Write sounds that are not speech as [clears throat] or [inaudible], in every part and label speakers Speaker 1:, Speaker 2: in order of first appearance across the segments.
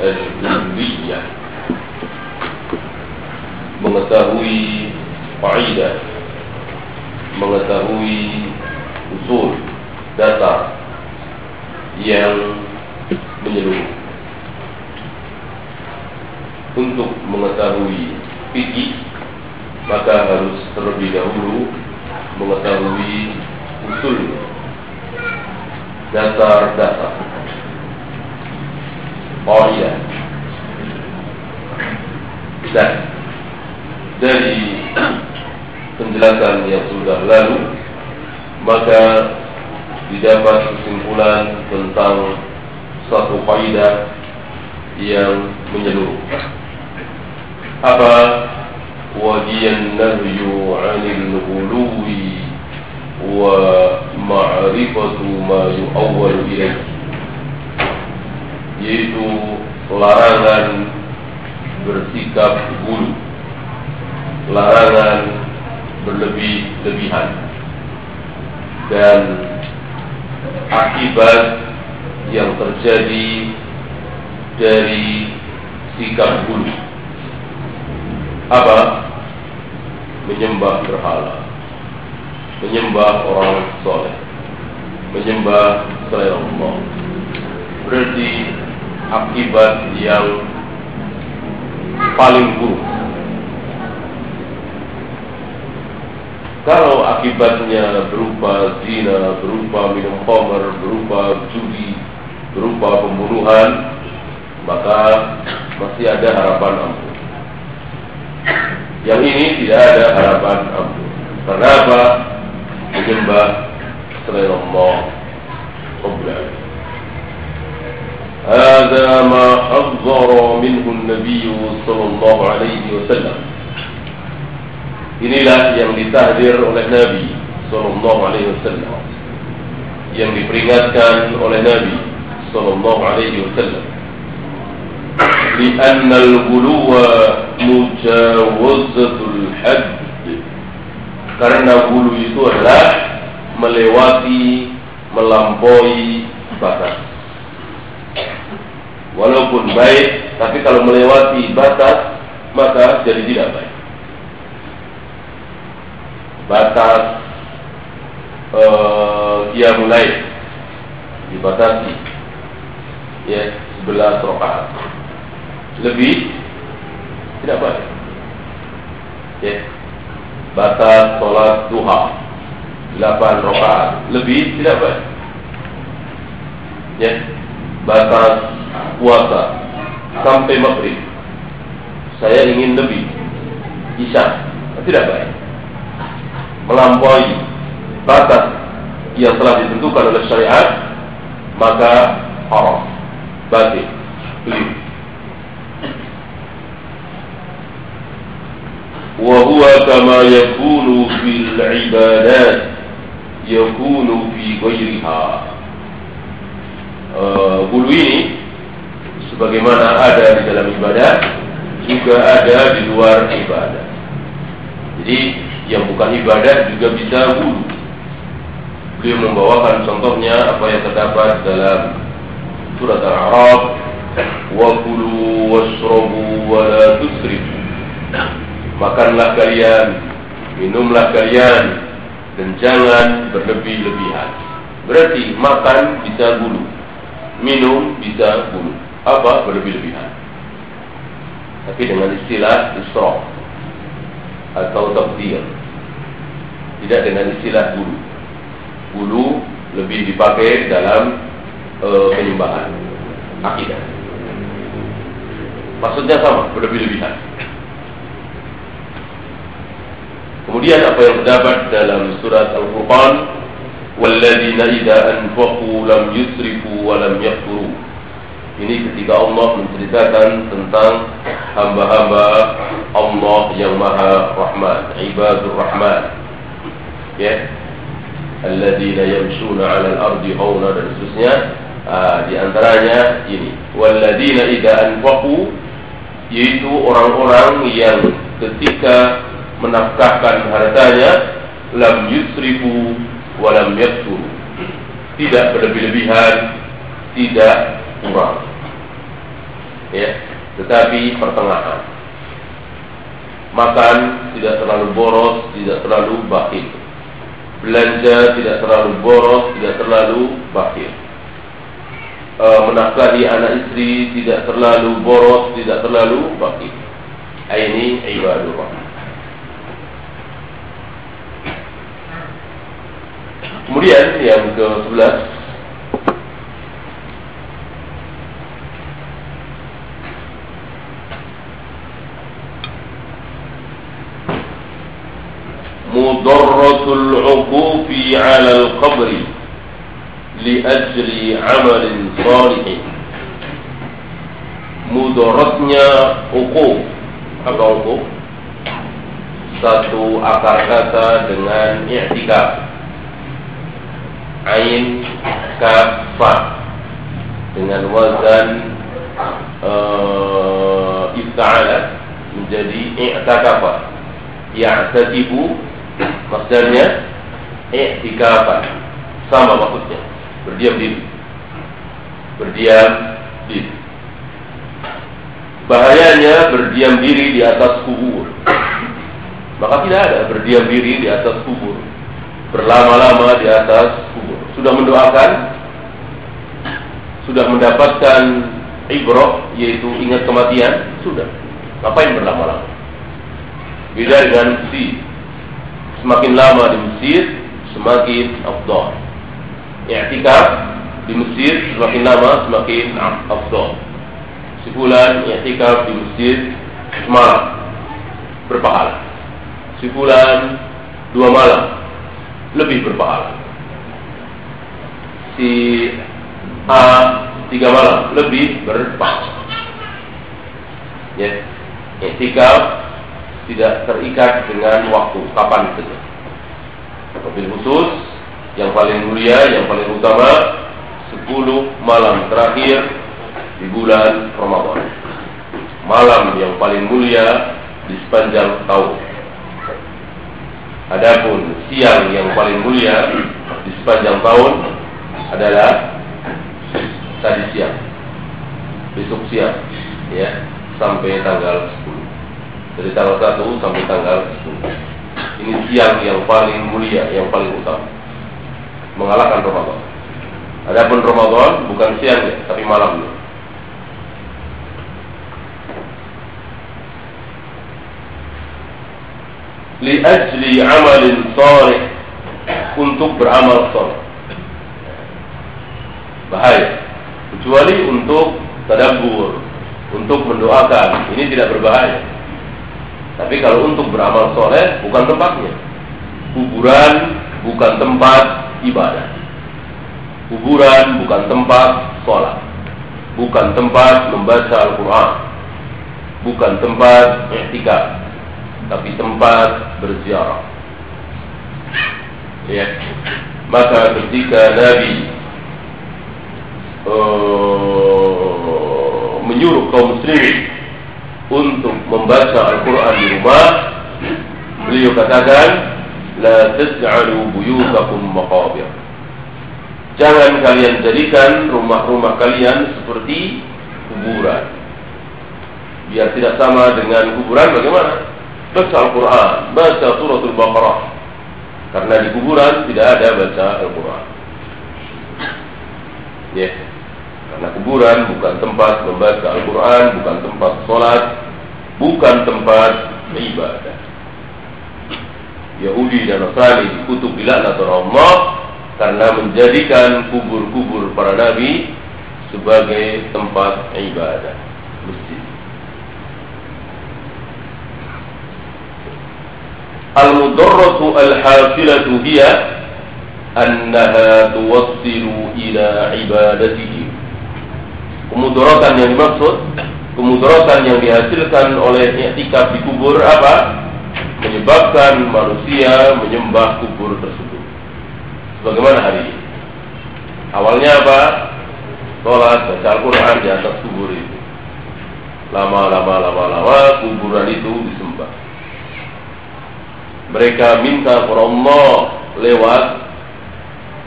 Speaker 1: as Kalau akibatnya berupa zina, berupa minum khamr, berupa judi, berupa pembunuhan, maka masih ada harapan ampun. Yang ini tidak ada harapan ampun. Karena apa? Menyembah selain Allah. Rabbul هذا ما حذر منه النبي صلى الله عليه وسلم Inilah yang ditahdir oleh Nabi Sallallahu Alaihi Wasallam Yang diperingatkan oleh Nabi Sallallahu Alaihi Wasallam لأن الغلو مجاوزة الحد Karena gulu itu adalah melewati, melampaui batas walaupun baik, tapi kalau melewati batas maka jadi tidak baik. Batas uh, dia mulai dibatasi ya sebelah rokaat lebih tidak baik ya batas sholat duha 8 rokaat lebih tidak baik ya batas puasa sampai maghrib. Saya ingin lebih. Isya tidak baik Melampaui batas yang telah ditentukan oleh syariat maka haram, batil, keliru. وهو كما يكون في العبادات يكون في غيرها uh, bulu ini sebagaimana ada di dalam ibadah juga ada di luar ibadah. Jadi yang bukan ibadah juga bisa wudhu. Beliau membawakan contohnya apa yang terdapat dalam surat Al-A'raf wa kulu washrabu wa la tusrifu. Makanlah kalian, minumlah kalian dan jangan berlebih-lebihan. Berarti makan bisa bulu, minum bisa bulu apa berlebih-lebihan. Tapi dengan istilah isra atau takdir. Tidak dengan istilah bulu. Bulu lebih dipakai dalam uh, penyembahan akidah. Maksudnya sama, berlebih-lebihan. Kemudian apa yang terdapat dalam surat Al-Furqan, "Walladzina idza anfaqu lam yusrifu wa lam yaqturu." Ini ketika Allah menceritakan tentang hamba-hamba Allah yang Maha Rahman, ibadur Rahman. Ya. Alladzina yamshuna 'alal ardi hauna dan seterusnya. Ah, di antaranya ini, walladzina idza anfaqu yaitu orang-orang yang ketika menafkahkan hartanya lam yusrifu wa lam Tidak berlebih-lebihan, tidak kurang ya, tetapi pertengahan. Makan tidak terlalu boros, tidak terlalu bakhil. Belanja tidak terlalu boros, tidak terlalu bakhil. E, menafkahi anak istri tidak terlalu boros, tidak terlalu bakhil. Ini ibadah. Kemudian yang ke-11 العكوف على القبر لأجل عمل صالح mudaratnya uku apa uku satu akar kata dengan i'tikaf. Ain kafa dengan wazan eh, uh, ifta'ala menjadi i'takafa. Maksudnya i'tikafan. Sama maksudnya. Berdiam diri. Berdiam diri. Bahayanya berdiam diri di atas kubur. Maka tidak ada berdiam diri di atas kubur. Berlama-lama di atas kubur. Sudah mendoakan, sudah mendapatkan ibrah yaitu ingat kematian, sudah. Ngapain berlama-lama? Beda dengan si semakin lama di Mesir semakin afdal. I'tikaf di Mesir semakin lama semakin afdal. Sebulan i'tikaf di Mesir semalam berpahala. Sebulan dua malam lebih berpahala. Si A tiga malam lebih berpahala. Ya, i'tikaf tidak terikat dengan waktu kapan saja. Mobil khusus yang paling mulia, yang paling utama 10 malam terakhir di bulan Ramadan. Malam yang paling mulia di sepanjang tahun. Adapun siang yang paling mulia di sepanjang tahun adalah tadi siang, besok siang, ya sampai tanggal 10 dari tanggal 1 sampai tanggal 10. Ini siang yang paling mulia, yang paling utama. Mengalahkan Ramadan. Adapun Ramadan bukan siang ya, tapi malamnya. Li ajli amalin salih untuk beramal saleh. Bahaya. Kecuali untuk tadabbur, untuk mendoakan, ini tidak berbahaya. Tapi kalau untuk beramal soleh bukan tempatnya. Kuburan bukan tempat ibadah. Kuburan bukan tempat sholat. Bukan tempat membaca Al-Quran. Bukan tempat i'tikaf. Tapi tempat berziarah. Ya. Maka ketika Nabi uh, menyuruh kaum muslimin untuk membaca Al-Quran di rumah beliau katakan la taj'alu buyutakum maqabir. Jangan kalian jadikan rumah-rumah kalian seperti kuburan. Biar tidak sama dengan kuburan bagaimana? Baca Al-Quran baca suratul Baqarah. Karena di kuburan tidak ada baca Al-Quran. Ya. yeah. Karena kuburan bukan tempat membaca Al-Quran, bukan tempat sholat, bukan tempat ibadah. Yahudi dan Nasrani dikutuk dilaknat oleh Allah karena menjadikan kubur-kubur para nabi sebagai tempat ibadah masjid. Al-mudarratu al-hasilatu hiya annaha tuwassilu ila ibadatihim Kemudaratan yang dimaksud, kemudaratan yang dihasilkan oleh i'tikaf di kubur apa? Menyebabkan manusia menyembah kubur tersebut. Sebagaimana hari ini. Awalnya apa? Sholat, baca Al-Quran di atas kubur itu. Lama-lama, lama-lama kuburan itu disembah. Mereka minta kepada Allah lewat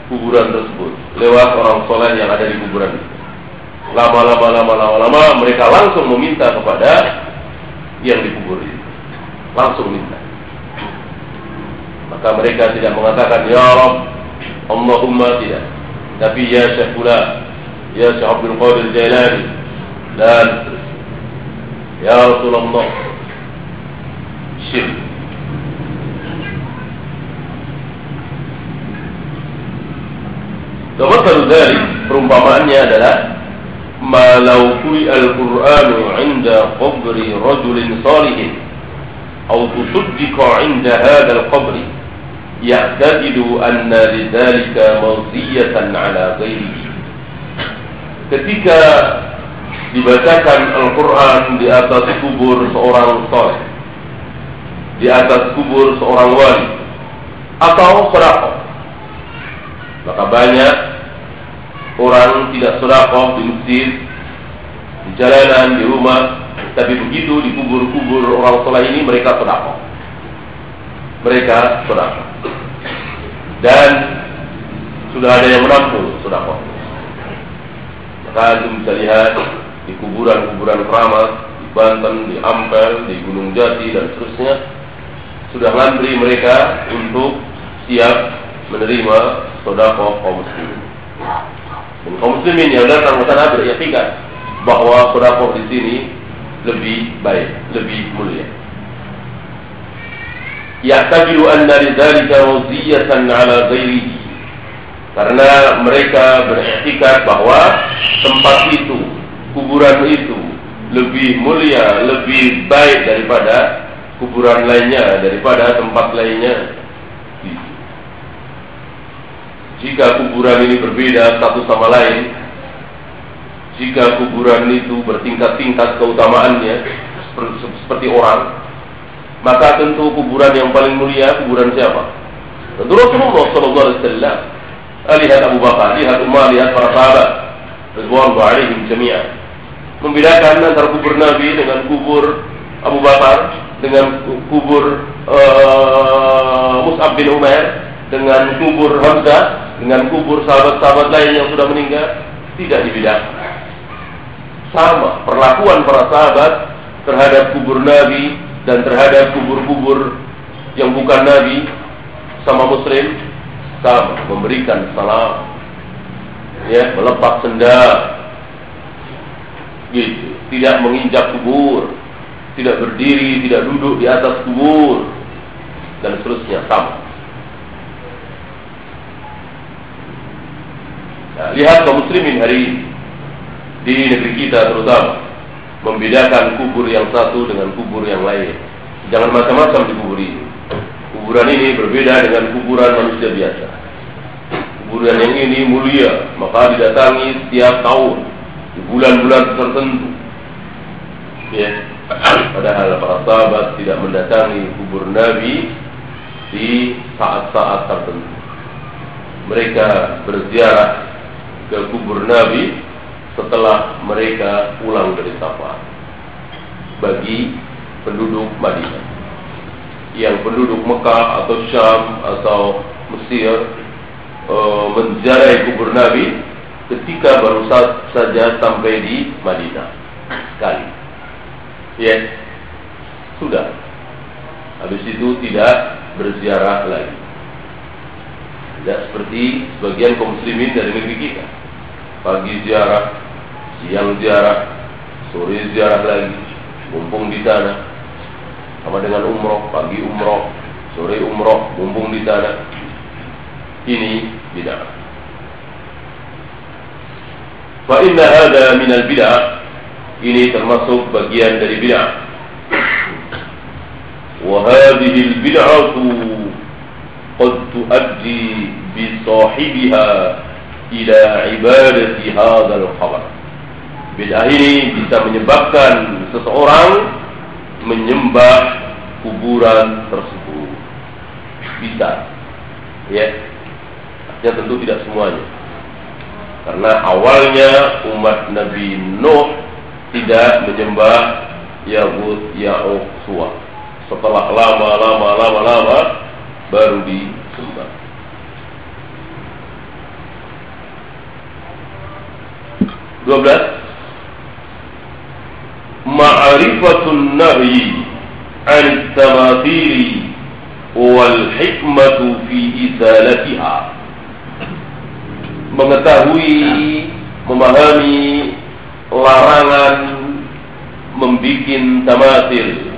Speaker 1: kuburan tersebut, lewat orang soleh yang ada di kuburan itu. Lama-lama, lama-lama, lama mereka langsung meminta kepada yang dikubur itu. Langsung minta. Maka mereka tidak mengatakan, Ya Rabb, Allahumma tidak. Tapi ya Syekh Fula, ya Syekh Abdul Qadir Jailani, dan Ya Rasulullah, syirik. Tawakkalu dari perumpamaannya adalah Malau kui al-Qur'anu inda qabri rajulin salihin Atau tusuddika inda hadal qabri Ya'tadidu anna lidhalika maziyatan ala ghairihi Ketika dibacakan Al-Quran di atas kubur seorang soleh Di atas kubur seorang wali Atau sedekah maka banyak orang tidak sedekah di masjid, di jalanan, di rumah, tapi begitu di kubur-kubur orang soleh ini mereka sedekah. Mereka sedekah. Dan sudah ada yang menampung sedekah. Maka itu bisa lihat di kuburan-kuburan keramat, di Banten, di Ampel, di Gunung Jati dan seterusnya sudah ngantri mereka untuk siap menerima sodako kaum muslimin. Dan kaum muslimin yang datang ke sana beryakinan bahwa sodako di sini lebih baik, lebih mulia. Ya'tabiru anna lidzalika waziyatan ala ghairihi. Karena mereka beriktikad bahwa tempat itu, kuburan itu lebih mulia, lebih baik daripada kuburan lainnya, daripada tempat lainnya jika kuburan ini berbeda satu sama lain, jika kuburan itu bertingkat-tingkat keutamaannya seperti orang, maka tentu kuburan yang paling mulia kuburan siapa? Tentu Rasulullah Sallallahu Alaihi Wasallam. Lihat Abu Bakar, lihat Umar, lihat para sahabat. Ridwan alaihim jami'an. Membedakan antara kubur Nabi dengan kubur Abu Bakar, dengan kubur uh, Mus'ab bin Umar, dengan kubur Hamzah, dengan kubur sahabat-sahabat lain yang sudah meninggal tidak dibedakan. Sama perlakuan para sahabat terhadap kubur Nabi dan terhadap kubur-kubur yang bukan Nabi sama Muslim sama memberikan salam, ya melepas sendal, gitu, tidak menginjak kubur, tidak berdiri, tidak duduk di atas kubur. Dan seterusnya sama. Nah, lihat kaum muslimin hari ini di negeri kita terutama membedakan kubur yang satu dengan kubur yang lain. Jangan macam-macam di kubur ini. Kuburan ini berbeda dengan kuburan manusia biasa. Kuburan yang ini mulia, maka didatangi setiap tahun di bulan-bulan tertentu. Ya, padahal para sahabat tidak mendatangi kubur Nabi di saat-saat tertentu. Mereka berziarah ke kubur Nabi setelah mereka pulang dari safar. Bagi penduduk Madinah. Yang penduduk Mekah atau Syam atau Mesir e, menziarahi kubur Nabi ketika baru saja sampai di Madinah sekali. Ya, sudah. Habis itu tidak berziarah lagi. Tidak seperti sebagian kaum muslimin dari negeri kita pagi ziarah, siang ziarah, sore ziarah lagi, mumpung di sana. Sama dengan umroh, pagi umroh, sore umroh, mumpung di sana. Ini bid'ah. Fa inna hada min al bid'ah. Ini termasuk bagian dari bid'ah. Wa hadhihi al bid'atu qad tuaddi bi sahibiha ila ibadati hadzal qabr Bid'ah ini bisa menyebabkan seseorang menyembah kuburan tersebut. Bisa. Ya. Ya tentu tidak semuanya. Karena awalnya umat Nabi Nuh tidak menyembah Yahud, Ya'uq. Setelah lama, lama, lama, lama baru disembah. Dua belas. Ma'rifatun nahyi an tamathili wal hikmatu fi izalatiha. Mengetahui, memahami larangan membikin tamatil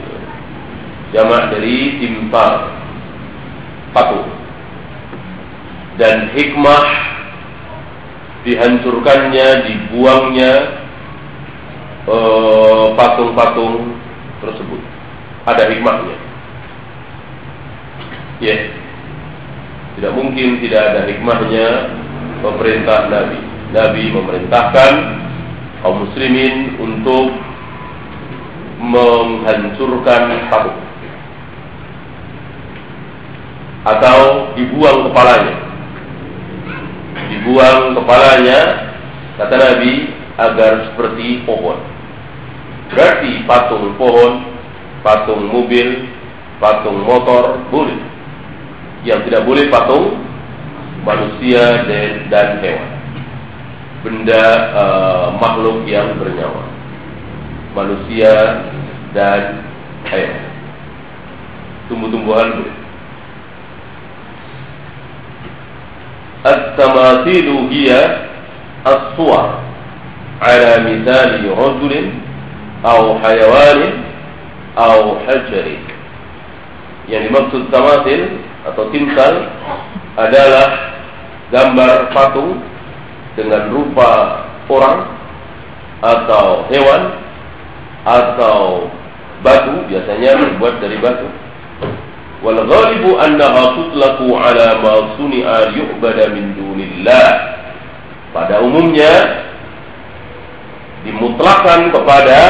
Speaker 1: jamak dari timtar patung dan hikmah dihancurkannya dibuangnya eh, patung-patung tersebut ada hikmahnya ya yeah. tidak mungkin tidak ada hikmahnya pemerintah Nabi Nabi memerintahkan kaum muslimin untuk menghancurkan patung atau dibuang kepalanya. Dibuang kepalanya, kata Nabi, agar seperti pohon. Berarti patung pohon, patung mobil, patung motor boleh. Yang tidak boleh patung manusia dan, hewan. Benda uh, makhluk yang bernyawa. Manusia dan hewan. Tumbuh-tumbuhan boleh. التماثيل هي الصور على مثال رجل أو حيوان أو حجر yang dimaksud tamatil atau timsal adalah gambar patung dengan rupa orang atau hewan atau batu biasanya terbuat dari batu wal ghalibu annaha tutlaqu ala ma suni'a yu'bada min dunillah. Pada umumnya dimutlakan kepada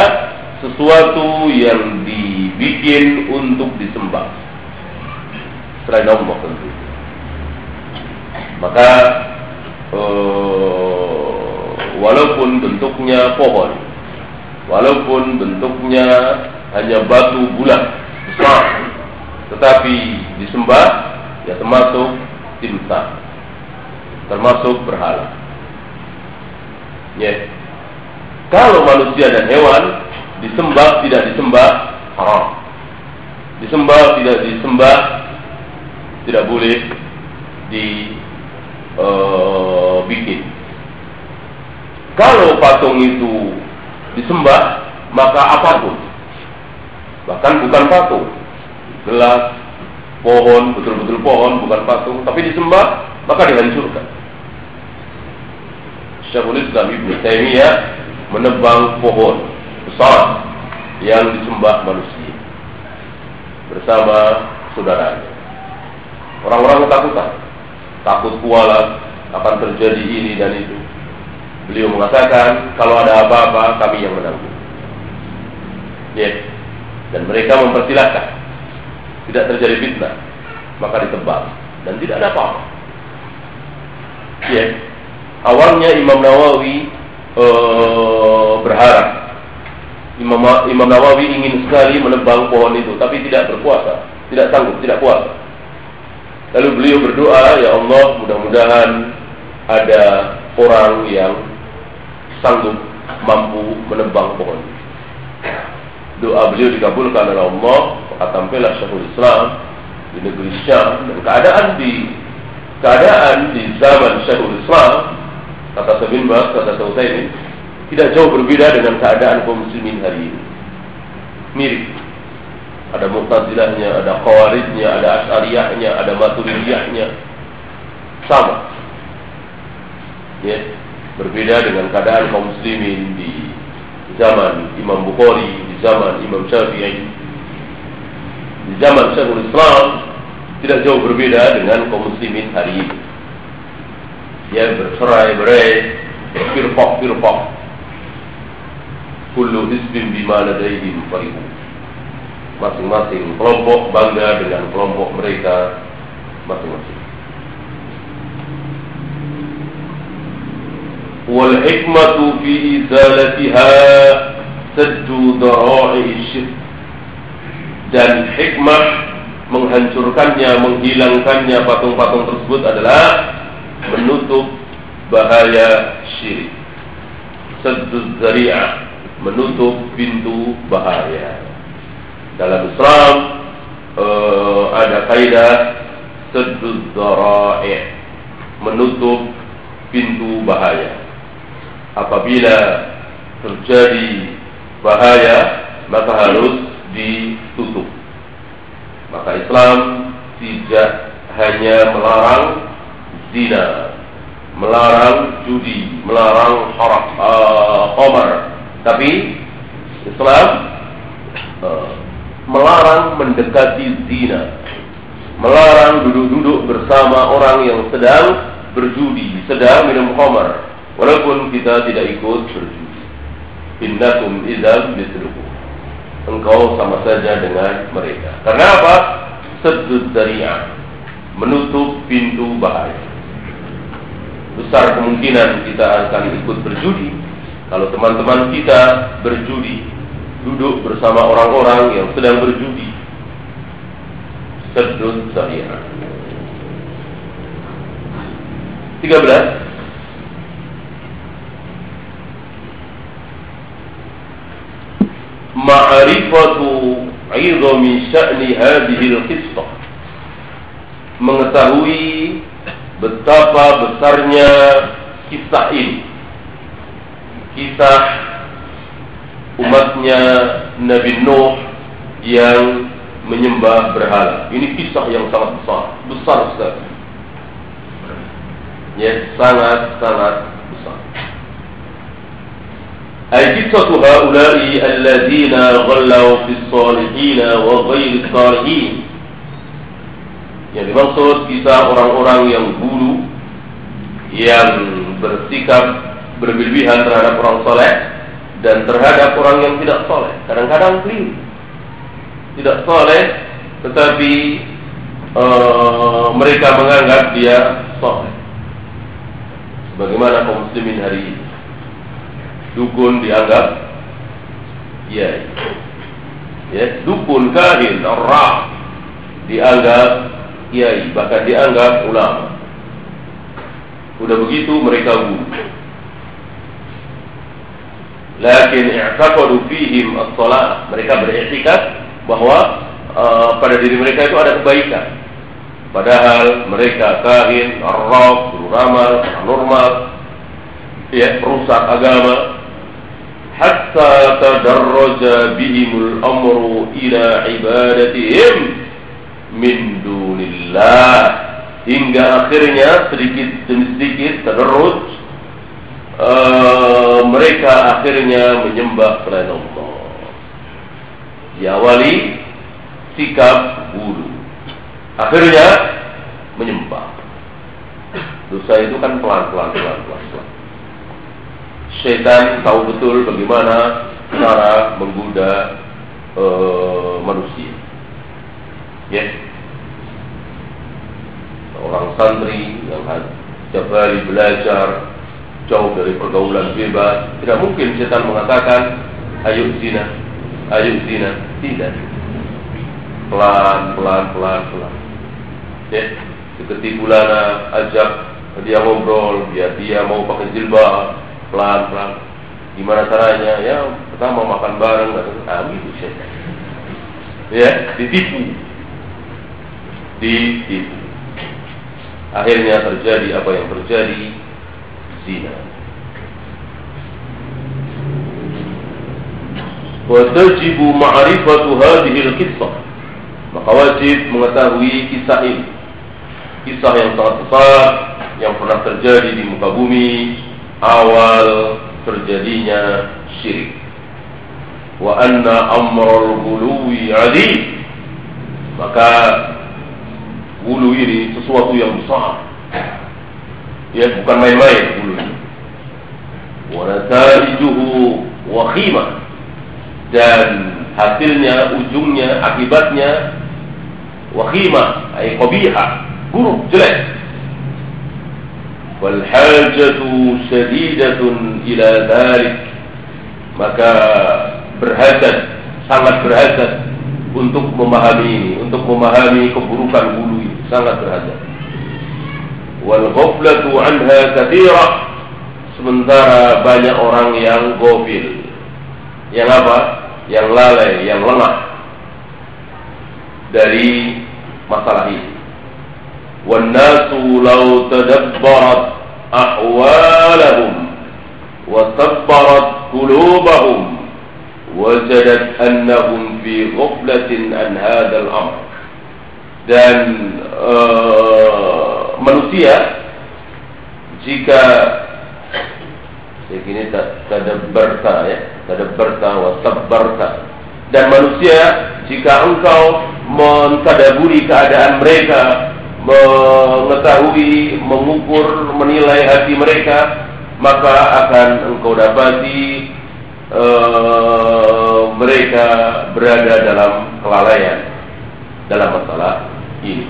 Speaker 1: sesuatu yang dibikin untuk disembah. Selain Allah tentu. Maka uh, walaupun bentuknya pohon walaupun bentuknya hanya batu bulat besar tetapi disembah ya termasuk timsah termasuk berhala. Ya. Kalau manusia dan hewan disembah tidak disembah haram. Disembah tidak disembah tidak boleh dibikin uh, kalau patung itu disembah maka apa pun. Bahkan bukan patung gelas, pohon, betul-betul pohon, bukan patung, tapi disembah, maka dihancurkan. Syekhul Islam Ibn Taimiyah menebang pohon besar yang disembah manusia bersama saudaranya. Orang-orang ketakutan, takut kualat akan terjadi ini dan itu. Beliau mengatakan kalau ada apa-apa kami yang menanggung. Ya, dan mereka mempersilahkan tidak terjadi fitnah, maka ditebang dan tidak ada apa-apa. Ya, awalnya Imam Nawawi uh, berharap Imam, Imam Nawawi ingin sekali menebang pohon itu, tapi tidak berpuasa, tidak sanggup, tidak puasa. Lalu beliau berdoa, ya Allah, mudah-mudahan ada orang yang sanggup mampu menebang pohon. Doa beliau dikabulkan oleh Allah tampillah Syekhul Islam di negeri Syam dan keadaan di keadaan di zaman Syekhul Islam kata Sabin Bas, kata Sautaimin tidak jauh berbeda dengan keadaan kaum muslimin hari ini. Mirip. Ada Mu'tazilahnya, ada Khawarijnya, ada Asy'ariyahnya, ada Maturidiyahnya. Sama. Ya, berbeda dengan keadaan kaum muslimin di zaman Imam Bukhari, zaman Imam Syafi'i, di zaman Syekhul Islam tidak jauh berbeda dengan kaum muslimin hari ini. Dia berserai-berai, berfirpok-firpok. kullu hizbin bima ladaihim farihun masing-masing kelompok bangga dengan kelompok mereka masing-masing wal hikmatu fi izalatiha syirk dan hikmah menghancurkannya, menghilangkannya patung-patung tersebut adalah menutup bahaya syirik. Sadduz zari'ah, menutup pintu bahaya. Dalam Islam uh, ada kaidah zara'i', menutup pintu bahaya. Apabila terjadi bahaya, maka harus ditutup. Maka Islam tidak hanya melarang zina, melarang judi, melarang haram, uh, tapi Islam uh, melarang mendekati zina, melarang duduk-duduk bersama orang yang sedang berjudi, sedang minum khamar, walaupun kita tidak ikut berjudi. Innakum idzal mithlukum. Engkau sama saja dengan mereka. Karena apa? Sedut dari'ah. Menutup pintu bahaya. Besar kemungkinan kita akan ikut berjudi. Kalau teman-teman kita berjudi, duduk bersama orang-orang yang sedang berjudi. Sedut dari'ah. 13 ma'rifatu 'idhami sya'ni hadhihi al-qissah mengetahui betapa besarnya kisah ini. Kisah umatnya Nabi Nuh yang menyembah berhala. Ini kisah yang sangat besar. Besar sekali. Ya sangat sangat أي قصة هؤلاء الذين غلوا في الصالحين وغير الصالحين yang dimaksud kisah orang-orang yang guru yang bersikap berlebihan terhadap orang soleh dan terhadap orang yang tidak soleh. Kadang-kadang keliru. Tidak soleh, tetapi uh, mereka menganggap dia soleh. Bagaimana kaum muslimin hari ini? dukun dianggap ya ya dukun kahin arraf dianggap kiai bahkan dianggap ulama. Udah begitu mereka guru. Lakin i'taqadu fihim as-salat mereka beriktikad bahwa uh, pada diri mereka itu ada kebaikan. Padahal mereka kahin arraf guru ramal normal. Ya perusak agama hatta tadarraja bihimul amru ila ibadatihim min dunillah. Hingga akhirnya sedikit demi sedikit tadarruj uh, mereka akhirnya menyembah selain Allah. Diawali sikap guru. Akhirnya menyembah. Dosa itu kan pelan pelan pelan pelan, pelan setan tahu betul bagaimana cara menggoda uh, manusia. Ya, yes. orang santri yang setiap hari belajar jauh dari pergaulan bebas, tidak mungkin setan mengatakan ayo zina, ayo zina, tidak. Pelan, pelan, pelan, pelan. Ya, seperti bulana ajak dia ngobrol, biar dia mau pakai jilbab, pelan-pelan. Gimana caranya? Ya pertama makan bareng, ah gitu sih. Ya, ditipu. Ditipu. Akhirnya terjadi apa yang terjadi? Zina. وتجب معرفة هذه القصة maka wajib mengetahui kisah ini kisah yang sangat besar yang pernah terjadi di muka bumi awal terjadinya syirik. Wa anna amral guluwi adi. Maka gulu ini sesuatu yang besar. Ya bukan main-main gulu ini. Wa natarijuhu wakhimah dan hasilnya ujungnya akibatnya wakhimah ay qabihah buruk jelek wal hajatu shadidatun ila dhalik maka berhajat sangat berhajat untuk memahami ini untuk memahami keburukan bulu ini sangat berhajat wal ghaflatu anha kathira sementara banyak orang yang gofil yang apa yang lalai, yang lemah dari masalah ini. وَالنَّاسُ لَوْ تَدَبَّرَتْ أَحْوَالَهُمْ وَتَبَّرَتْ قُلُوبَهُمْ وَجَدَتْ أَنَّهُمْ فِي غَفْلَةٍ عَنْ هَذَا الْأَمْرِ dan uh, manusia jika ini tadabbarta ya tadabbarta wa sabbarta dan manusia jika engkau mentadaburi keadaan mereka mengetahui mengukur menilai hati mereka maka akan engkau dapati uh, mereka berada dalam kelalaian dalam masalah ini.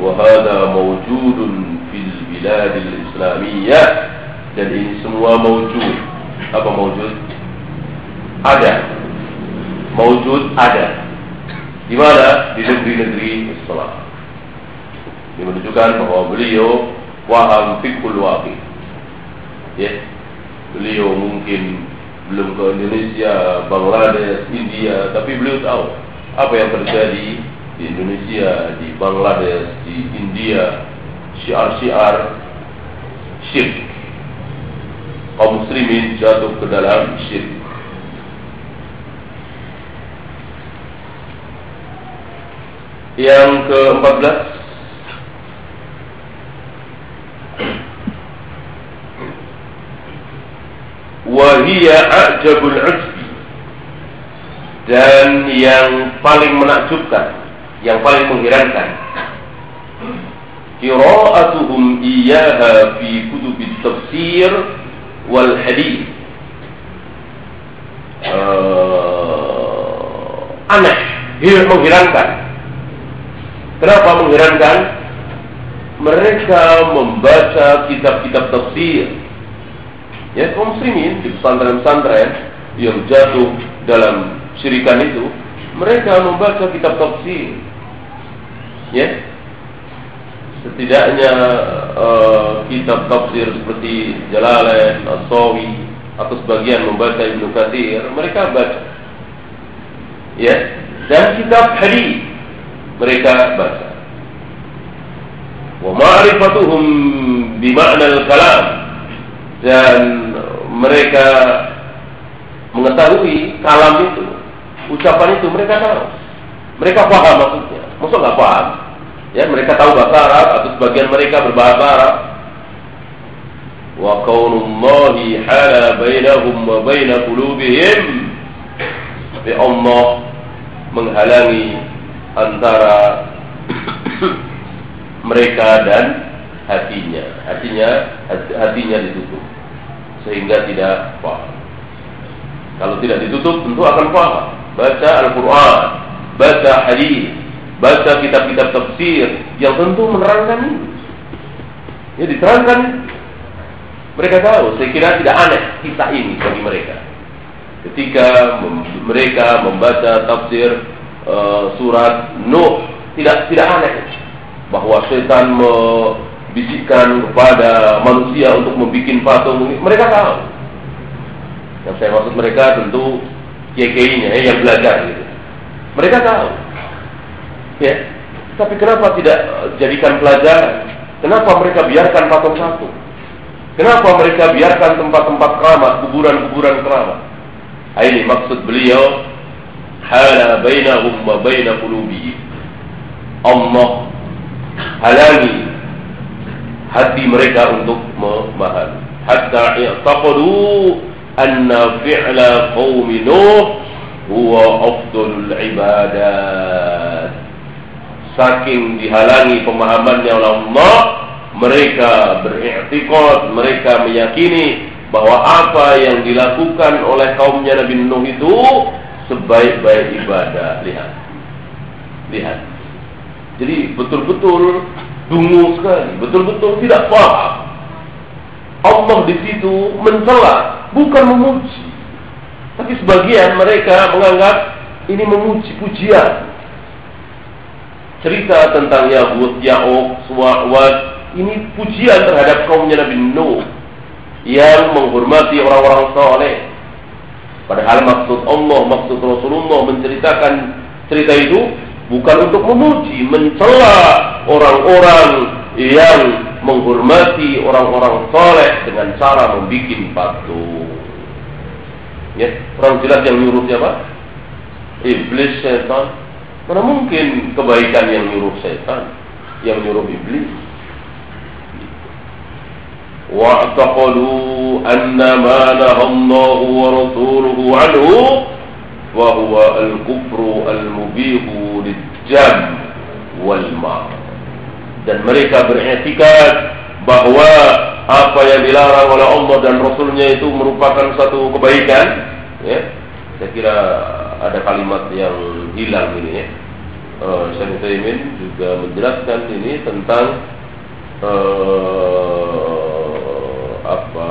Speaker 1: Wahada mawjudun fil biladil islamiyah dan ini semua maujud apa maujud ada. Maujud ada. Di mana? Di negeri-negeri Islam ini menunjukkan bahwa beliau waham fikul waqi. Ya. Beliau mungkin belum ke Indonesia, Bangladesh, India, tapi beliau tahu apa yang terjadi di Indonesia, di Bangladesh, di India, syiar-syiar syirik. Kaum muslimin jatuh ke dalam syirik. Yang ke-14 Wahia a'jabul ujbi Dan yang paling menakjubkan Yang paling mengherankan. Kira'atuhum iyaha fi kutubit tafsir wal hadis uh, aneh mengherankan. Kenapa mengherankan mereka membaca kitab-kitab tafsir ya kaum muslimin di pesantren-pesantren yang jatuh dalam syirikan itu mereka membaca kitab tafsir ya setidaknya uh, kitab tafsir seperti Jalalain, As-Sawi atau sebagian membaca Ibnu Katsir, mereka baca. Ya, dan kitab hadis mereka baca. Wa ma'rifatuhum bima'na al-kalam dan mereka mengetahui kalam itu, ucapan itu mereka tahu. Mereka paham maksudnya. Maksud nggak paham? Ya, mereka tahu bahasa Arab atau sebagian mereka berbahasa Arab. Wa kaunullahi hala bainahum wa baina qulubihim. Tapi Allah menghalangi antara mereka dan hatinya. Hatinya hatinya ditutup sehingga tidak paham. Kalau tidak ditutup tentu akan paham. Baca Al-Qur'an, baca hadis, baca kitab-kitab tafsir yang tentu menerangkan ini. Ya diterangkan. Mereka tahu, saya kira tidak aneh kisah ini bagi mereka. Ketika mem mereka membaca tafsir uh, surat Nuh, tidak tidak aneh bahwa setan membisikkan kepada manusia untuk membuat patung. Mereka tahu. Yang saya maksud mereka tentu kiai-kiainya yang belajar gitu. Mereka tahu Ya. Tapi kenapa tidak jadikan pelajaran? Kenapa mereka biarkan patung satu? Kenapa mereka biarkan tempat-tempat keramat, kuburan-kuburan keramat? Ah, ini maksud beliau hala bainahum wa baina. Allah halangi hati mereka untuk memahami. Hatta i'taqadu anna fi'la qaumi Nuh huwa afdalul ibadat saking dihalangi pemahamannya oleh Allah mereka beriktikad mereka meyakini bahwa apa yang dilakukan oleh kaumnya Nabi Nuh itu sebaik-baik ibadah. Lihat. Lihat. Jadi betul-betul dungu sekali, betul-betul tidak paham. Allah di situ mencela, bukan memuji. Tapi sebagian mereka menganggap ini memuji pujian. Cerita tentang Yahud, Ya'ub, Suwa'wad, ini pujian terhadap kaumnya Nabi Nuh yang menghormati orang-orang soleh. Padahal maksud Allah, maksud Rasulullah menceritakan cerita itu bukan untuk memuji, mencela orang-orang yang menghormati orang-orang soleh dengan cara membuat patung. Ya, orang jelas yang nyuruh siapa? Iblis setan. Mana mungkin kebaikan yang nyuruh setan, yang nyuruh iblis? واعتقدوا أن ما نهى الله ورسوله عنه وهو الكفر المبيح للجم والمال dan mereka beretikat bahwa apa yang dilarang oleh Allah dan Rasulnya itu merupakan satu kebaikan ya saya kira ada kalimat yang hilang ini ya uh, Syekh Taimin juga menjelaskan ini tentang uh, apa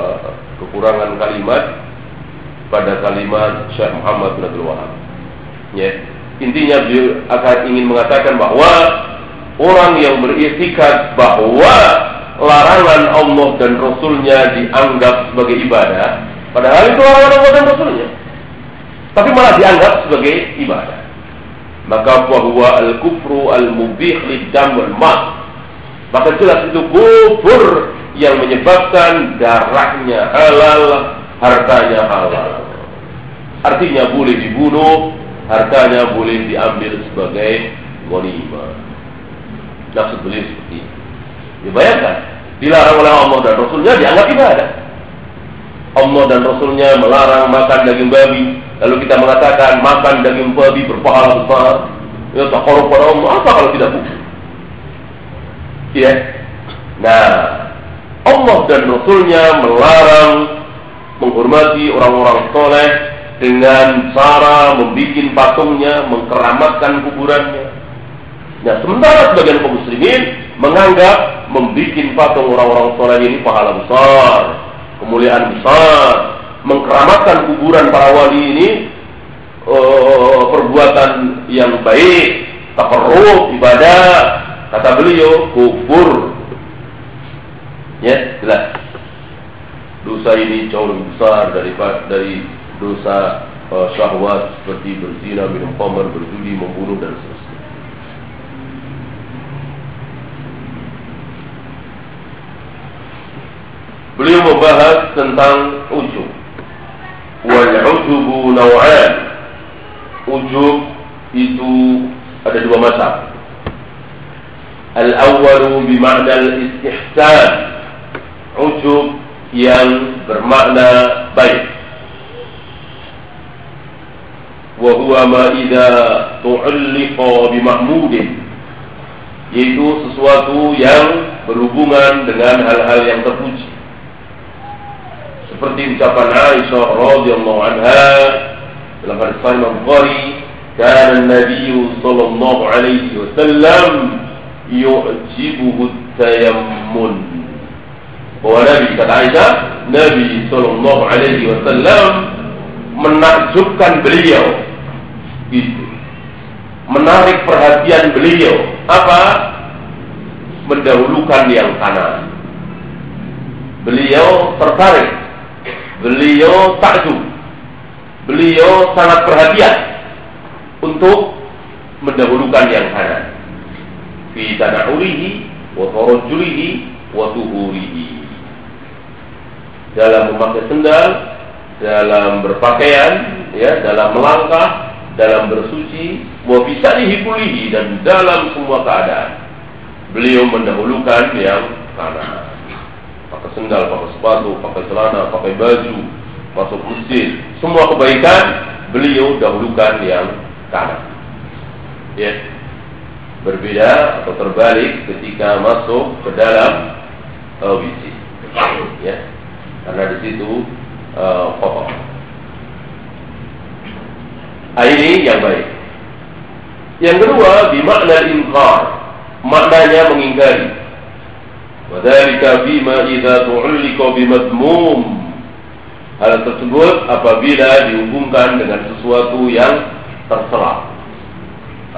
Speaker 1: kekurangan kalimat pada kalimat Syekh Muhammad bin Abdul Wahab ya intinya beliau akan ingin mengatakan bahwa orang yang beriktikad bahwa larangan Allah dan Rasulnya dianggap sebagai ibadah, padahal itu larangan Allah dan Rasulnya, tapi malah dianggap sebagai ibadah. Maka bahwa al-kufru al-mubih lidam wal ma. Maka jelas itu kufur yang menyebabkan darahnya halal, hartanya halal. Artinya boleh dibunuh, hartanya boleh diambil sebagai ghanimah. Maksud beliau seperti itu. Dibayangkan, dilarang oleh Allah dan Rasulnya dianggap ibadah. Allah dan Rasulnya melarang makan daging babi. Lalu kita mengatakan makan daging babi berpahala besar. Ya tak korup pada Allah. Apa kalau tidak bukan? Ya. Nah, Allah dan Rasulnya melarang menghormati orang-orang soleh dengan cara membuat patungnya, mengkeramatkan kuburannya, Nah, sementara sebagian kaum muslimin menganggap membuat patung orang-orang soleh ini pahala besar, kemuliaan besar, mengkeramatkan kuburan para wali ini uh, perbuatan yang baik, takarruf, ibadah, kata beliau kufur. Ya, jelas. Dosa ini jauh lebih besar daripada dari dosa uh, syahwat seperti berzina, minum khamr, berjudi, membunuh dan sebagainya. Beliau membahas tentang ujub. Wal ujubu naw'an. Ujub itu ada dua macam. Al-awwalu bima'na al-istihsan. Ujub yang bermakna baik. Wahuwa ma idha tu'alliqa bimahmudin yaitu sesuatu yang berhubungan dengan hal-hal yang terpuji. Seperti ucapan Aisyah radhiyallahu anha dalam hadis Sahih Bukhari, "Kana Nabi sallallahu alaihi wasallam yu'jibuhu tayammun." Bahwa Nabi kata Aisyah Nabi Sallallahu Alaihi Wasallam menakjubkan beliau itu menarik perhatian beliau apa mendahulukan yang kanan beliau tertarik Beliau takjub. Beliau sangat perhatian untuk mendahulukan yang kanan. Fi tana'ulihi wa tarajjulihi wa tuhurihi. Dalam memakai sendal, dalam berpakaian, ya, dalam melangkah, dalam bersuci, wa bisanihi kulihi dan dalam semua keadaan. Beliau mendahulukan yang kanan pakai sendal, pakai sepatu, pakai celana, pakai baju, masuk masjid, semua kebaikan beliau dahulukan yang kanan. Ya. Berbeda atau terbalik ketika masuk ke dalam uh, WC. Ya. Karena di situ uh, kotor. Nah, ini yang baik. Yang kedua, bimakna ingkar. Maknanya mengingkari. Wadhalika bima idha tu'ulliko bimadmum. Hal tersebut apabila dihubungkan dengan sesuatu yang terserah.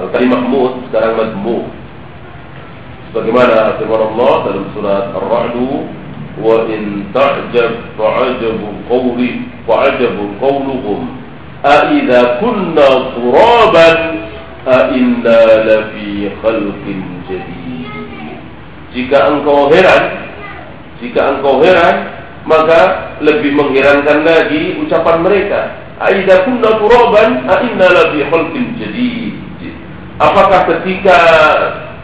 Speaker 1: Al-Kalim Mahmud sekarang madmum. Sebagaimana firman Allah dalam surat Ar-Ra'd, "Wa in ta'jab fa'ajabu qawli fa'ajabu qawluhum a idza kunna turaban Ainna lafi khalqin jadid. Jika engkau heran, jika engkau heran, maka lebih mengherankan lagi ucapan mereka. Aida kunna turaban, ainna lafi khalqin jadid. Apakah ketika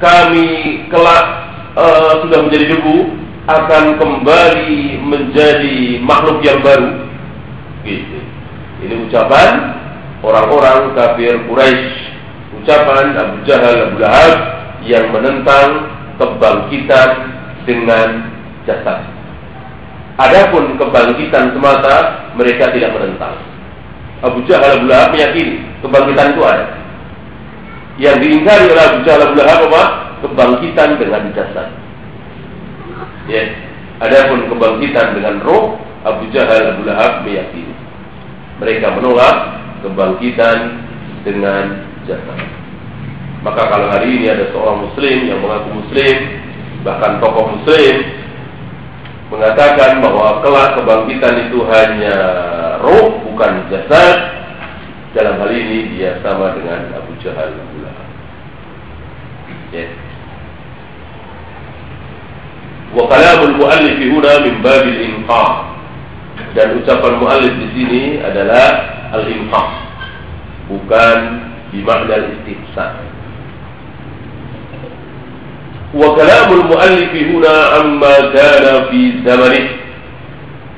Speaker 1: kami kelak uh, sudah menjadi debu akan kembali menjadi makhluk yang baru? Gitu. Ini ucapan orang-orang kafir Quraisy ucapan Abu Jahal Abu Lahab yang menentang kebangkitan dengan jasad. Adapun kebangkitan semata mereka tidak menentang. Abu Jahal Abu Lahab meyakini kebangkitan itu ada. Yang diingkari oleh Abu Jahal Abu Lahab apa? Kebangkitan dengan jasad. Ya. Adapun kebangkitan dengan roh Abu Jahal Abu Lahab meyakini. Mereka menolak kebangkitan dengan jasa. Maka kalau hari ini ada seorang muslim yang mengaku muslim, bahkan tokoh muslim mengatakan bahwa kelak kebangkitan itu hanya roh bukan jasad, dalam hal ini dia sama dengan Abu Jahal pula. Ya. Wa kalamul muallif huna min babil inqaf Dan ucapan muallif di sini adalah al inqaf Bukan bimakna al-istihsan. Wa kalamul muallif huna amma kana fi zamanih.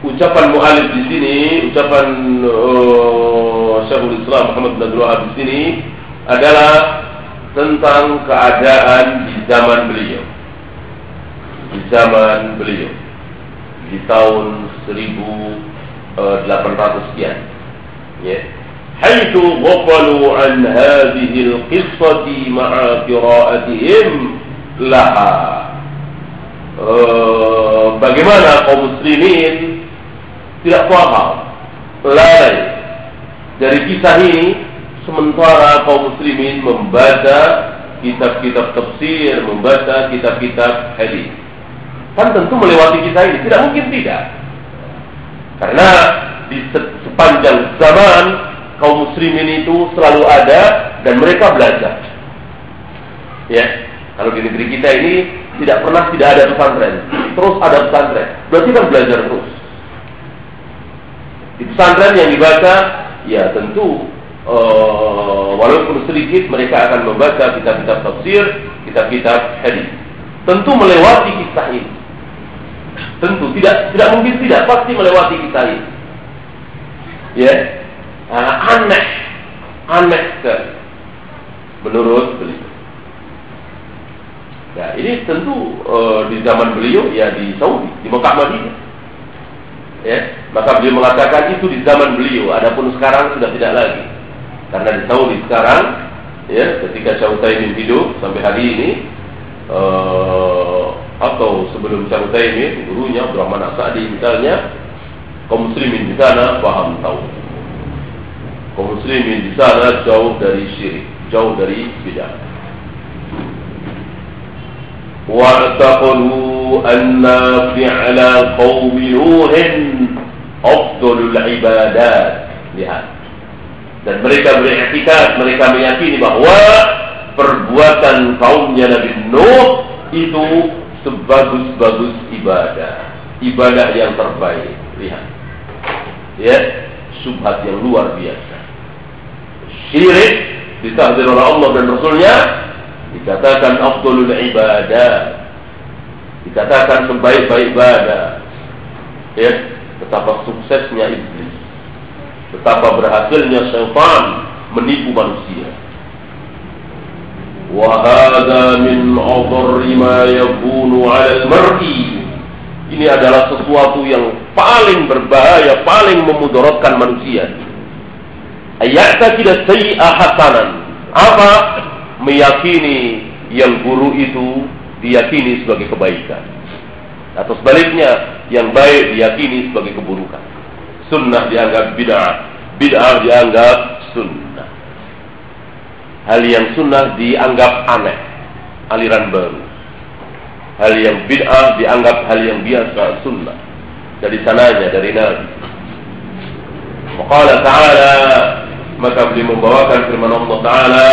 Speaker 1: Ucapan muallif di sini, ucapan uh, Syekhul Islam Muhammad bin Abdul di sini adalah tentang keadaan di zaman beliau Di zaman beliau. Di tahun 1800 sekian. Ya. Yeah. حيث غفلوا عن هذه القصة مع قراءتهم لها bagaimana kaum muslimin tidak paham lalai dari kisah ini sementara kaum muslimin membaca kitab-kitab tafsir, membaca kitab-kitab hadis. Kan tentu melewati kisah ini, tidak mungkin tidak. Karena di sepanjang zaman kaum muslimin itu selalu ada dan mereka belajar. Ya, kalau di negeri kita ini tidak pernah tidak ada pesantren, terus ada pesantren. Berarti kan belajar terus. Di pesantren yang dibaca, ya tentu uh, walaupun sedikit mereka akan membaca kitab-kitab tafsir, kitab-kitab hadis. Tentu melewati kisah ini. Tentu tidak tidak mungkin tidak pasti melewati kisah ini. Ya, aneh, aneh sekali menurut beliau. Ya, ini tentu uh, di zaman beliau ya di Saudi, di Mekah Madinah. Ya, maka beliau mengatakan itu di zaman beliau, adapun sekarang sudah tidak lagi. Karena di Saudi sekarang ya, ketika Syauthaimin hidup sampai hari ini uh, atau sebelum Syauthaimin gurunya Abdurrahman Asadi misalnya kaum muslimin di sana paham tahu kaum muslimin di sana jauh dari syirik, jauh dari bidah. واعتقدوا أن فعل قوم نوح أفضل العبادات lihat dan mereka beriktikad mereka meyakini bahwa perbuatan kaumnya Nabi Nuh itu sebagus-bagus ibadah. Ibadah yang terbaik. Lihat. Ya subhat yang luar biasa. Syirik ditahdir oleh Allah dan Rasulnya dikatakan afdalul ibadah. Dikatakan sebaik-baik ibadah. Ya betapa suksesnya iblis. Betapa berhasilnya syaitan menipu manusia وهذا من أضر ما يكون على المرء ini adalah sesuatu yang paling berbahaya, paling memudaratkan manusia Ayat tidak sayyi'ah hasanan. Apa? Meyakini yang guru itu diyakini sebagai kebaikan. Atau sebaliknya, yang baik diyakini sebagai keburukan. Sunnah dianggap bid'ah, bid'ah dianggap sunnah. Hal yang sunnah dianggap aneh, aliran baru. Hal yang bid'ah dianggap hal yang biasa sunnah. Dari sananya, dari Nabi. Maqala ta'ala maka beliau membawakan firman Allah Ta'ala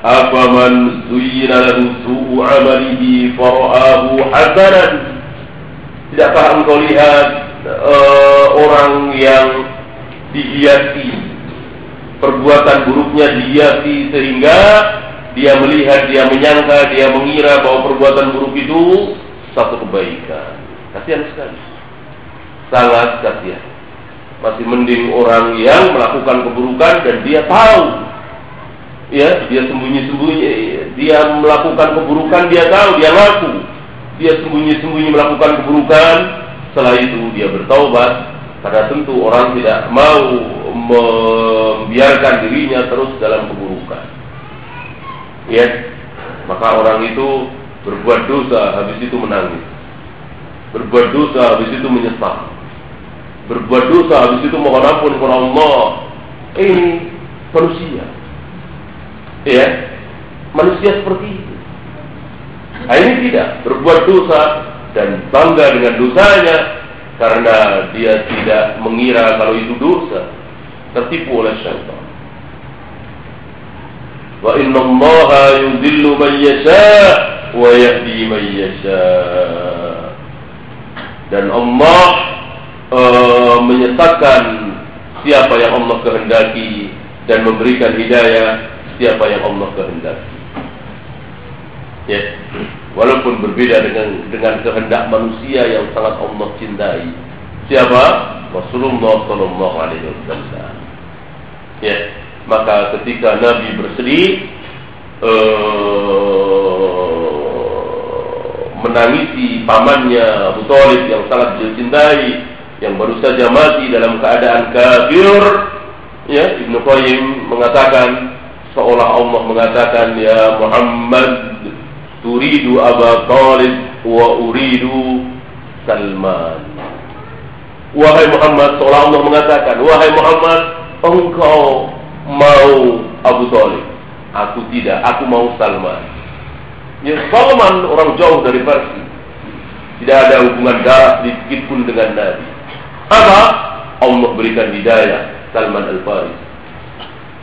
Speaker 1: afaman zuyyina lahu su'u amalihi fara'ahu hasanan tidakkah engkau lihat uh, orang yang dihiasi perbuatan buruknya dihiasi sehingga dia melihat, dia menyangka, dia mengira bahwa perbuatan buruk itu satu kebaikan. Kasihan sekali. Sangat kasihan. Masih mending orang yang melakukan keburukan dan dia tahu ya dia sembunyi-sembunyi dia melakukan keburukan dia tahu dia ngaku dia sembunyi-sembunyi melakukan keburukan setelah itu dia bertaubat karena tentu orang tidak mau membiarkan dirinya terus dalam keburukan. Ya maka orang itu berbuat dosa habis itu menangis. Berbuat dosa habis itu menyesal. Berbuat dosa habis itu mohon ampun kepada Allah. Ini manusia. Ya manusia seperti itu. Nah, ini tidak. Berbuat dosa dan bangga dengan dosanya karena dia tidak mengira kalau itu dosa tertipu oleh syaitan wa inna allaha yudhillu man yasha wa yahdi man yasha dan Allah uh, menyesatkan siapa yang Allah kehendaki dan memberikan hidayah siapa yang Allah kehendaki. Ya, walaupun berbeda dengan dengan kehendak manusia yang sangat Allah cintai. Siapa? Rasulullah Shallallahu Alaihi Wasallam. Ya, maka ketika Nabi bersedih, uh, menangisi pamannya Abu Talib yang sangat dia cintai, yang baru saja mati dalam keadaan kafir, ya Ibnu Qayyim mengatakan seolah Allah mengatakan ya Muhammad turidu Aba Talib wa uridu Salman wahai Muhammad seolah Allah mengatakan wahai Muhammad engkau mau Abu Talib aku tidak aku mau Salman. Ya Salman orang jauh dari Persia tidak ada hubungan darah sedikit pun dengan Nabi. Apa Allah berikan hidayah Salman Al-Faris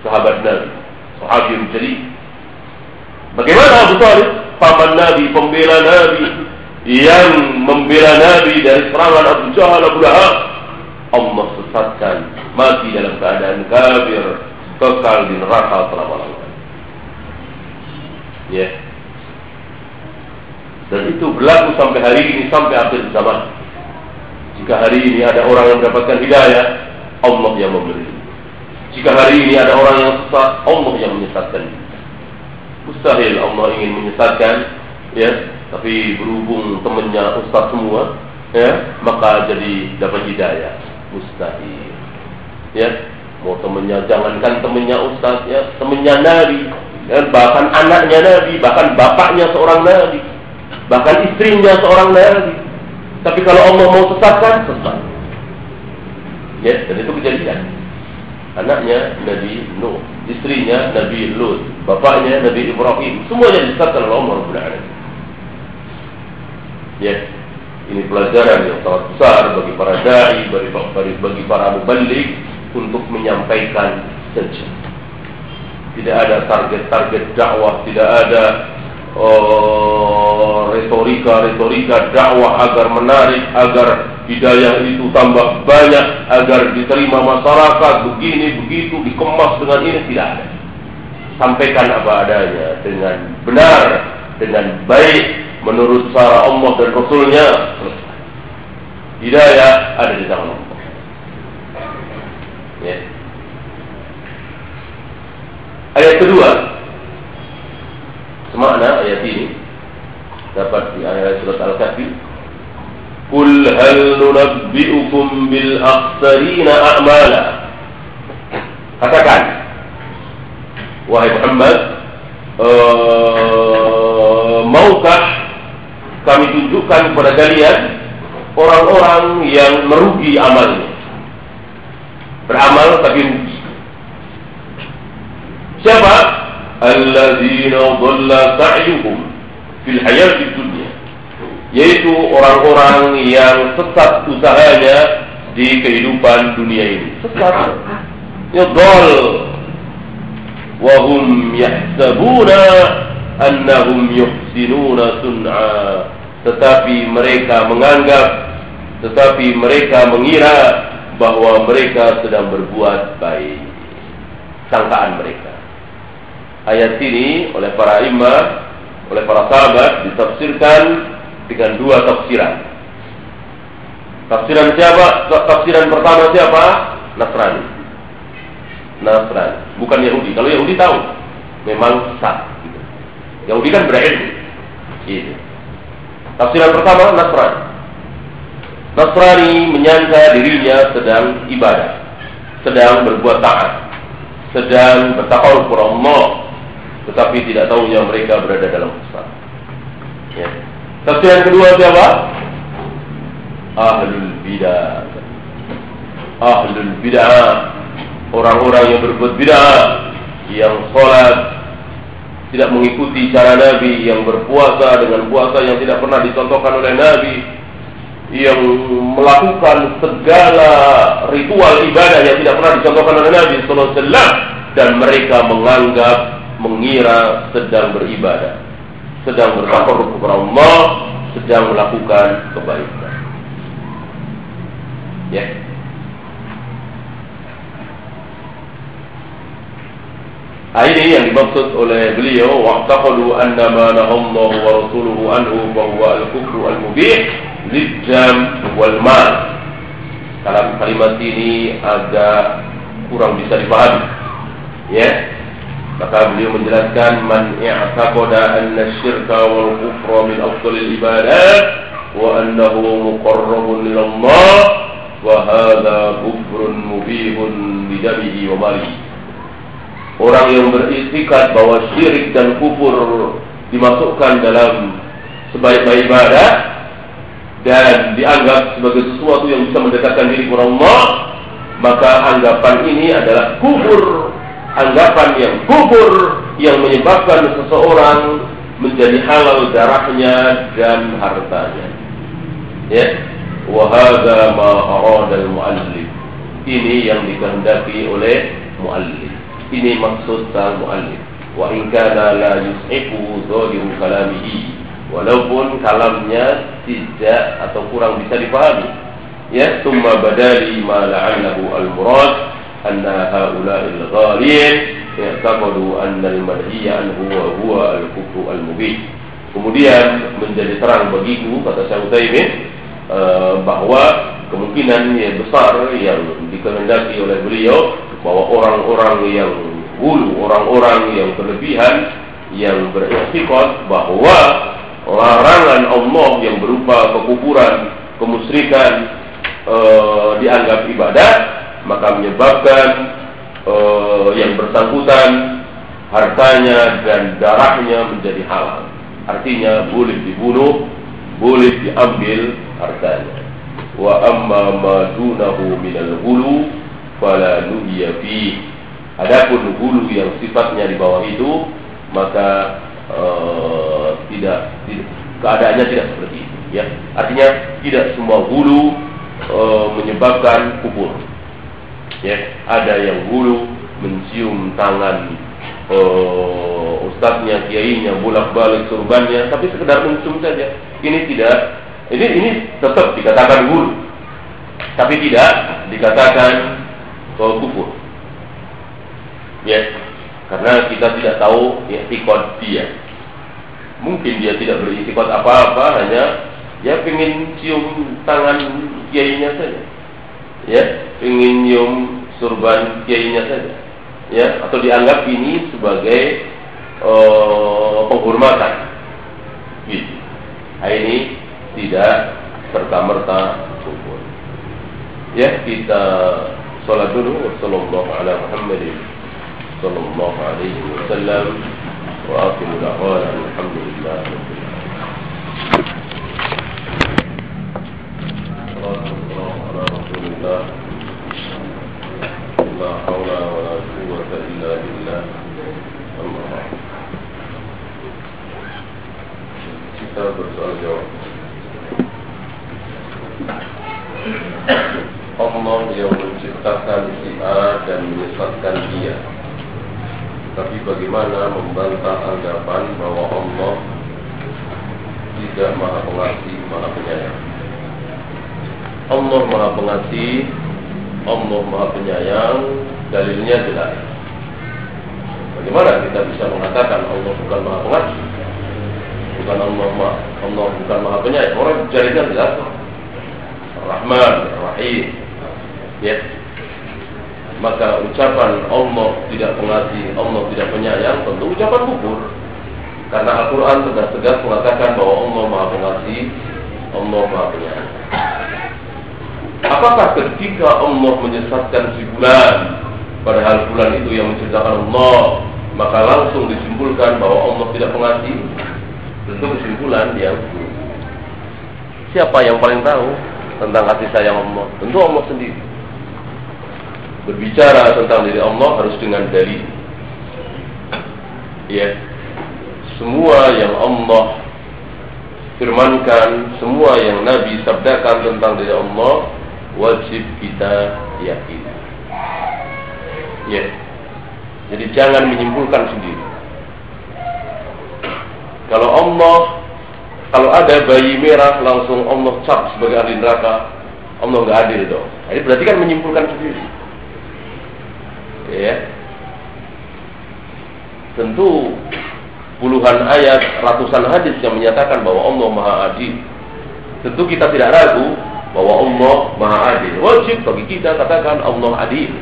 Speaker 1: sahabat Nabi sahabi yang jadi bagaimana Abu Talib? Paman Nabi pembela Nabi yang membela Nabi dari serangan Abu Jahal Abu Lahab Allah sesatkan mati dalam keadaan kafir kekal di neraka selama-lamanya ya yeah. dan itu berlaku sampai hari ini sampai akhir zaman jika hari ini ada orang yang mendapatkan hidayah Allah yang memberi jika hari ini ada orang yang sesat, Allah yang menyesatkan. Mustahil Allah ingin menyesatkan, ya. Tapi berhubung temannya ustaz semua, ya, maka jadi dapat hidayah. Mustahil. Ya, mau temannya jangankan temannya ustaz, ya, temannya Nabi, ya, bahkan anaknya Nabi, bahkan bapaknya seorang Nabi, bahkan istrinya seorang Nabi. Tapi kalau Allah mau sesatkan, sesat. Ya, dan itu kejadian anaknya Nabi Nuh, istrinya Nabi Lut, bapaknya Nabi Ibrahim, semuanya disesatkan oleh Allah Alamin. Ya, ini pelajaran yang sangat besar bagi para dai, bagi, bagi, bagi para mubalik untuk menyampaikan saja. Tidak ada target-target dakwah, tidak ada oh, retorika-retorika dakwah agar menarik, agar hidayah itu tambah banyak agar diterima masyarakat begini begitu dikemas dengan ini tidak ada sampaikan apa adanya dengan benar dengan baik menurut cara Allah dan Rasulnya hidayah ada di tangan Allah ya. ayat kedua semakna ayat ini dapat di ayat surat Al-Kahfi Kul hal nunabbi'ukum bil aqsarina a'mala Katakan Wahai Muhammad uh, Maukah kami tunjukkan kepada kalian orang-orang yang merugi amalnya? Beramal tapi rugi. Siapa? Alladzina dhalla sa'yuhum fil hayati dunya. Yaitu orang-orang yang sesat usahanya di kehidupan dunia ini. Sesat. Yadhal wahum yahsabuna annahum yuhsinuna sun'a tetapi mereka menganggap tetapi mereka mengira bahwa mereka sedang berbuat baik sangkaan mereka ayat ini oleh para imam oleh para sahabat ditafsirkan dengan dua tafsiran tafsiran siapa tafsiran pertama siapa Nasrani Nasrani, bukan Yahudi. Kalau Yahudi tahu, memang sah. Gitu. Yahudi kan berilmu. Gitu. Tafsiran pertama Nasrani. Nasrani menyangka dirinya sedang ibadah, sedang berbuat taat, sedang bertakwa kepada Allah, tetapi tidak tahunya mereka berada dalam kesalahan. Ya. Tafsiran kedua siapa? Ahlul bidah. Ahlul bidah orang-orang yang berbuat bid'ah, yang sholat tidak mengikuti cara Nabi, yang berpuasa dengan puasa yang tidak pernah dicontohkan oleh Nabi, yang melakukan segala ritual ibadah yang tidak pernah dicontohkan oleh Nabi Sallallahu dan mereka menganggap mengira sedang beribadah, sedang bertakwa kepada Allah, sedang melakukan kebaikan. Ya. Yeah. Nah, ini yang dimaksud oleh beliau waqtaqalu anna ma nahallahu wa rasuluhu anhu wa huwa al-kufru al-mubih lidzam wal mal. Dalam kalimat ini agak kurang bisa dipahami. Ya. Maka beliau menjelaskan man i'taqada anna syirka wal kufra min afdalil ibadat wa annahu muqarrabun ila Allah wa hadha kufrun mubihun bidamihi wa malihi. Orang yang beristikat bahwa syirik dan kufur dimasukkan dalam sebaik-baik ibadah dan dianggap sebagai sesuatu yang bisa mendekatkan diri kepada Allah, maka anggapan ini adalah kufur, anggapan yang kufur yang menyebabkan seseorang menjadi halal darahnya dan hartanya. Ya, wahada ma arada al-muallif. Ini yang dikehendaki oleh muallif. Ini maksud sang muallif. Wa in kana la yus'ifu dhahiru kalamihi. Walaupun kalamnya tidak atau kurang bisa dipahami. Ya, summa badali ma la'allahu al-murad anna haula'il ghalin ya'taqadu anna al-madhiya anhu wa huwa al-kufru al-mubin. Kemudian menjadi terang bagiku kata Syekh Utsaimin uh, bahwa kemungkinan yang besar yang dikehendaki oleh beliau bahwa orang-orang yang hulu, orang-orang yang berlebihan, yang berikhtikad bahwa larangan Allah yang berupa kekufuran, kemusyrikan e, dianggap ibadah, maka menyebabkan e, yang bersangkutan hartanya dan darahnya menjadi halal. Artinya boleh dibunuh, boleh diambil hartanya. Wa amma ma dunahu minal hulu fala nuhiya fi adapun hulu yang sifatnya di bawah itu maka uh, tidak, tidak keadaannya tidak seperti itu ya. Artinya tidak semua hulu uh, menyebabkan kubur ya ada yang hulu mencium tangan uh, ustadznya kiainya bolak balik surbannya tapi sekedar mencium saja. Ini tidak ini ini tetap dikatakan hulu tapi tidak dikatakan bahwa kufur. Ya, karena kita tidak tahu iktikad dia. Mungkin dia tidak beriktikad apa-apa, hanya ya ingin cium tangan kiainya saja. Ya, ingin cium surban kiainya saja. Ya, atau dianggap ini sebagai uh, penghormatan. Gitu. Nah, ini tidak serta merta kufur. Ya, kita Salat dulu Sallallahu ala Muhammadin صلى الله عليه وسلم وآخر دعوانا الحمد لله رب العالمين على رسول الله لا حول ولا قوة إلا بالله أما بعد kita bersoal jawab Allah yang menciptakan si A dan menyesatkan dia tapi bagaimana membantah anggapan bahwa Allah tidak maha pengasih, maha penyayang. Allah maha pengasih, Allah maha penyayang, dalilnya jelas. Bagaimana kita bisa mengatakan Allah bukan maha pengasih? Bukan Allah Allah bukan maha penyayang. Orang jadikan jelas. Rahman, Rahim. Ya, maka ucapan Allah tidak pengasih, Allah tidak penyayang, tentu ucapan kubur. Karena Al-Quran tegas-tegas mengatakan bahwa Allah maha pengasih, Allah maha penyayang. Apakah ketika Allah menyesatkan si bulan, padahal bulan itu yang menciptakan Allah, maka langsung disimpulkan bahwa Allah tidak pengasih? Tentu kesimpulan yang Siapa yang paling tahu tentang kasih sayang Allah? Tentu Allah sendiri berbicara tentang diri Allah harus dengan dalil. Ya. Semua yang Allah firmankan, semua yang Nabi sabdakan tentang diri Allah wajib kita yakini. Ya. Jadi jangan menyimpulkan sendiri. Kalau Allah kalau ada bayi merah langsung Allah cap sebagai ahli neraka, Allah nggak adil dong. Ini berarti kan menyimpulkan sendiri ya tentu puluhan ayat, ratusan hadis yang menyatakan bahwa Allah Maha Adil. Tentu kita tidak ragu bahwa Allah Maha Adil. Wajib bagi kita katakan Allah Adil.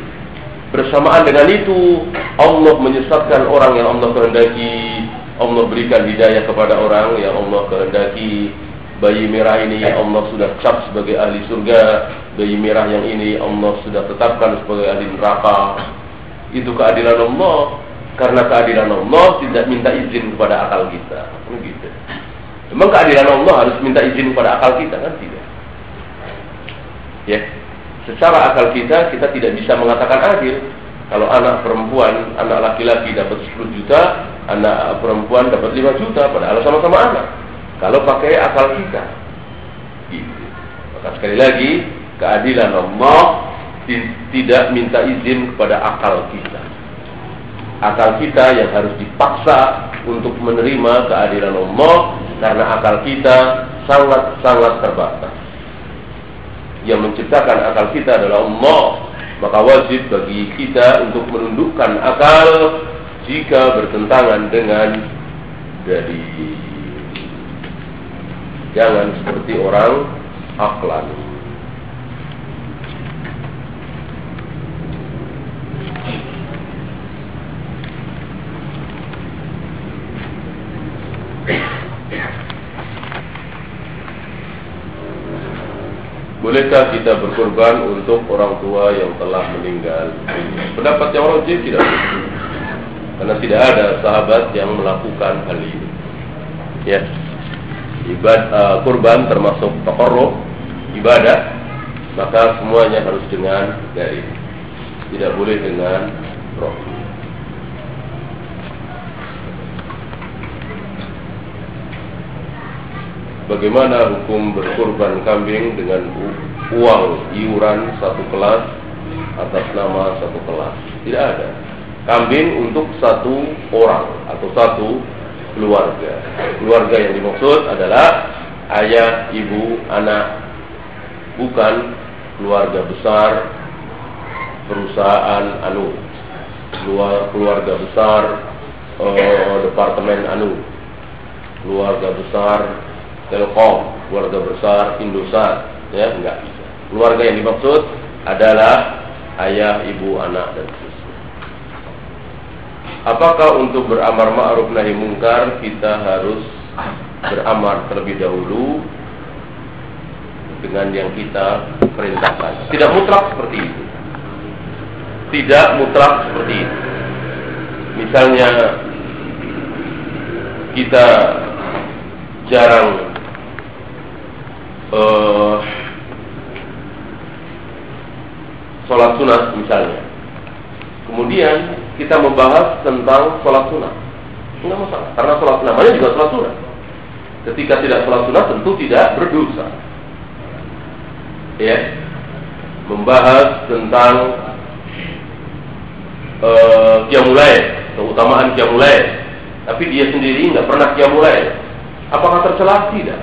Speaker 1: Bersamaan dengan itu, Allah menyesatkan orang yang Allah kehendaki. Allah berikan hidayah kepada orang. Yang Allah kehendaki. Bayi merah ini Allah sudah cap sebagai ahli surga. Bayi merah yang ini Allah sudah tetapkan sebagai ahli neraka. Itu keadilan Allah. Karena keadilan Allah tidak minta izin kepada akal kita. Begitu memang keadilan Allah harus minta izin kepada akal kita kan tidak? Ya. Secara akal kita kita tidak bisa mengatakan adil. Kalau anak perempuan, anak laki-laki dapat 10 juta, anak perempuan dapat 5 juta, padahal sama-sama anak. Kalau pakai akal kita. Gitu. Maka sekali lagi, keadilan Allah tidak minta izin kepada akal kita. Akal kita yang harus dipaksa untuk menerima keadilan Allah karena akal kita sangat-sangat terbatas. Yang menciptakan akal kita adalah Allah, maka wajib bagi kita untuk menundukkan akal jika bertentangan dengan dari jangan seperti orang aklan. Bolehkah kita berkorban untuk orang tua yang telah meninggal? Pendapat yang rojih tidak Karena tidak ada sahabat yang melakukan hal ini. Ya. Ibad, uh, kurban termasuk tokoh ibadah, maka semuanya harus dengan dari tidak boleh dengan roh. Bagaimana hukum berkurban kambing dengan uang iuran satu kelas atas nama satu kelas? Tidak ada. Kambing untuk satu orang atau satu keluarga. Keluarga yang dimaksud adalah ayah, ibu, anak, bukan keluarga besar perusahaan anu, keluarga besar uh, departemen anu, keluarga besar Telkom, keluarga besar Indosat, ya enggak bisa. Keluarga yang dimaksud adalah ayah, ibu, anak dan seterusnya. Apakah untuk beramar ma'ruf nahi mungkar kita harus beramar terlebih dahulu dengan yang kita perintahkan? Tidak mutlak seperti itu. Tidak mutlak seperti itu. misalnya kita jarang uh, sholat sunat misalnya. Kemudian kita membahas tentang sholat sunat. Enggak masalah, karena sholat namanya juga sholat sunat. Ketika tidak sholat sunat tentu tidak berdosa. Ya, membahas tentang uh, keutamaan kiamulai. Tapi dia sendiri nggak pernah kiamulai. Apakah tercela? Tidak.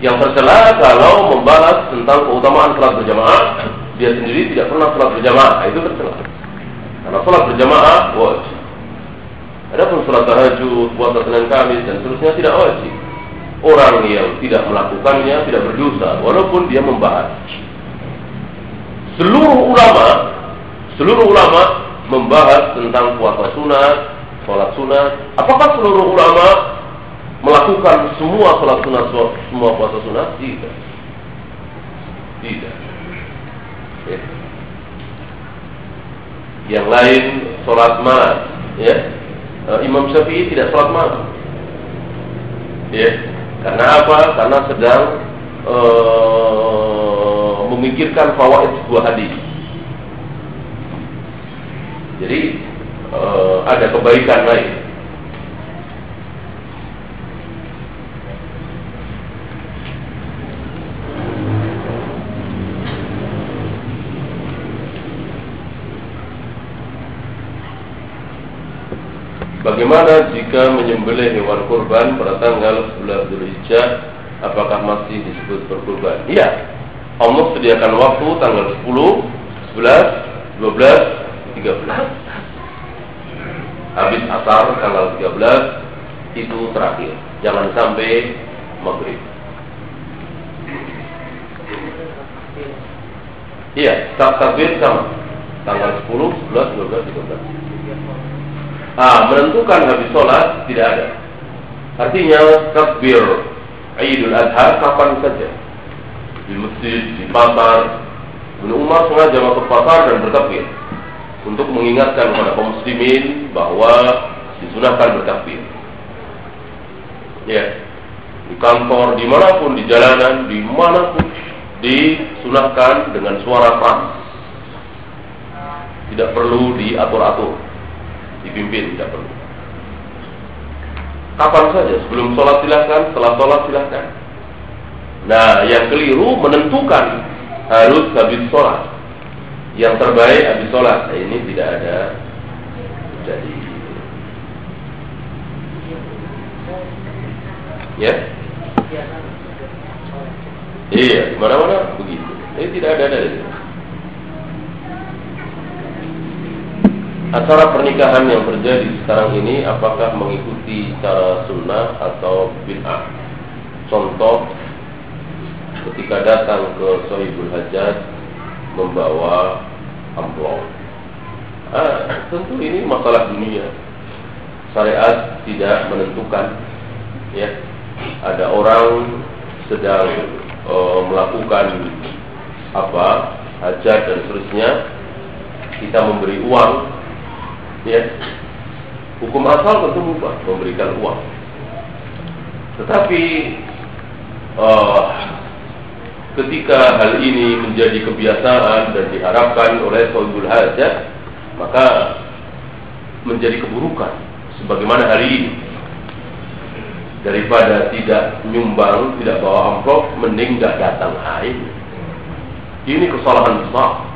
Speaker 1: Yang tercela kalau membahas tentang keutamaan sholat berjamaah dia sendiri tidak pernah sholat berjamaah, itu tercela. Karena sholat berjamaah wajib. Adapun sholat tahajud, puasa Senin Kamis dan seterusnya tidak wajib. Orang yang tidak melakukannya tidak berdosa, walaupun dia membahas. Seluruh ulama, seluruh ulama membahas tentang puasa sunat, sholat sunat. Apakah seluruh ulama melakukan semua sholat sunat, semua puasa sunat? Tidak. Tidak. Ya. Yang lain sholat malam, ya. Eh, Imam Syafi'i tidak sholat malam, ya. Karena apa? Karena sedang uh, memikirkan fawaid sebuah hadis. Jadi uh, ada kebaikan lain Bagaimana jika menyembelih hewan kurban pada tanggal 11 Dzulhijjah apakah masih disebut berkurban? Iya. Allah sediakan waktu tanggal 10, 11, 12, 13. Habis asar tanggal 13 itu terakhir. Jangan sampai maghrib. Iya, takbir sama. Tanggal 10, 11, 12, 13. Ah, menentukan habis sholat tidak ada. Artinya takbir Idul Adha kapan saja di masjid, di pasar. Ibnu Umar sengaja masuk pasar dan bertakbir untuk mengingatkan kepada kaum muslimin bahwa disunahkan bertakbir. Ya, di kantor, di mana pun, di jalanan, di mana pun disunahkan dengan suara keras. Tidak perlu diatur-atur dipimpin tidak perlu. Kapan saja sebelum sholat silahkan, setelah sholat silahkan. Nah, yang keliru menentukan harus habis sholat. Yang terbaik habis sholat. Nah, ini tidak ada jadi. Ya? Iya, mana-mana begitu. Ini tidak ada Acara pernikahan yang terjadi sekarang ini apakah mengikuti cara sunnah atau bid'ah? Contoh, ketika datang ke Sohibul Hajat membawa amplop. Ah, tentu ini masalah dunia. Syariat tidak menentukan. Ya, ada orang sedang uh, melakukan apa hajat dan seterusnya, kita memberi uang ya. Hukum asal tentu mubah memberikan uang. Tetapi uh, ketika hal ini menjadi kebiasaan dan diharapkan oleh Saudul Hajat maka menjadi keburukan sebagaimana hari ini. Daripada tidak nyumbang tidak bawa amplop mending nggak datang. Hari ini kesalahan besar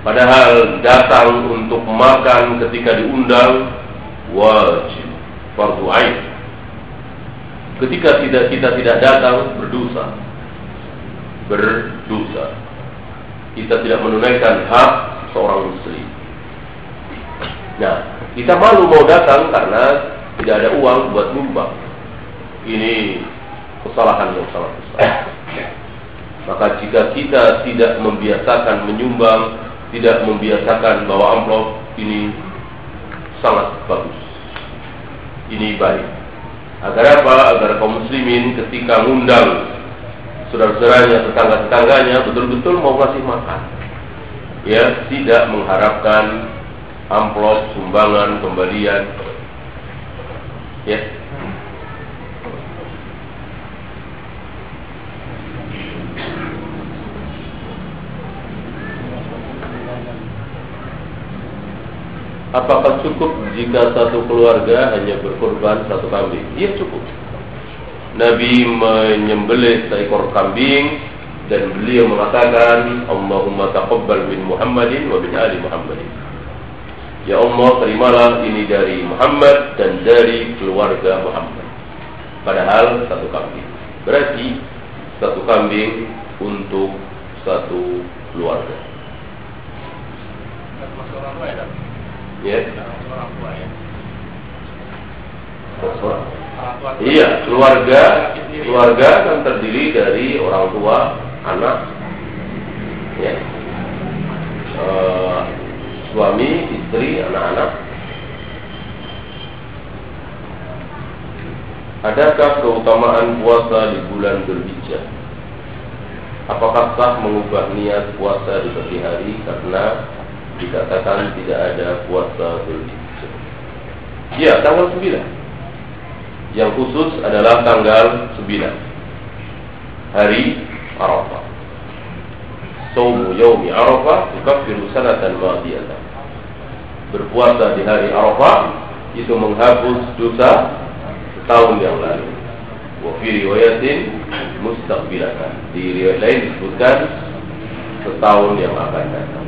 Speaker 1: Padahal datang untuk makan ketika diundang wajib fardu ain. Ketika tidak kita tidak datang berdosa. Berdosa. Kita tidak menunaikan hak seorang muslim. Nah, kita malu mau datang karena tidak ada uang buat nyumbang. Ini kesalahan yang sangat besar. Maka jika kita tidak membiasakan menyumbang tidak membiasakan bawa amplop ini sangat bagus. Ini baik. Agar apa? Agar kaum muslimin ketika ngundang saudara-saudaranya, tetangga-tetangganya betul-betul mau kasih makan. Ya, tidak mengharapkan amplop sumbangan, kembalian. Ya. Apakah cukup jika satu keluarga hanya berkorban satu kambing? Iya cukup. Nabi menyembelih seekor kambing dan beliau mengatakan Allahumma taqabbal min Muhammadin wa min ali Muhammadin. Ya Allah terimalah ini dari Muhammad dan dari keluarga Muhammad. Padahal satu kambing. Berarti satu kambing untuk satu keluarga. Ya. Iya, keluarga keluarga kan terdiri dari orang tua, anak, ya, uh, suami, istri, anak-anak. Adakah keutamaan puasa di bulan Dzulhijjah? Apakah sah mengubah niat puasa di pagi hari karena dikatakan tidak ada puasa Dzulhijjah. Ya, tanggal 9. Yang khusus adalah tanggal 9. Hari Arafah. Saumu yaumi Arafah yukaffiru sanatan madiyatan. Berpuasa di hari Arafah itu menghapus dosa setahun yang lalu. Wa fi riwayatin mustaqbilatan. Di riwayat lain disebutkan setahun yang akan datang.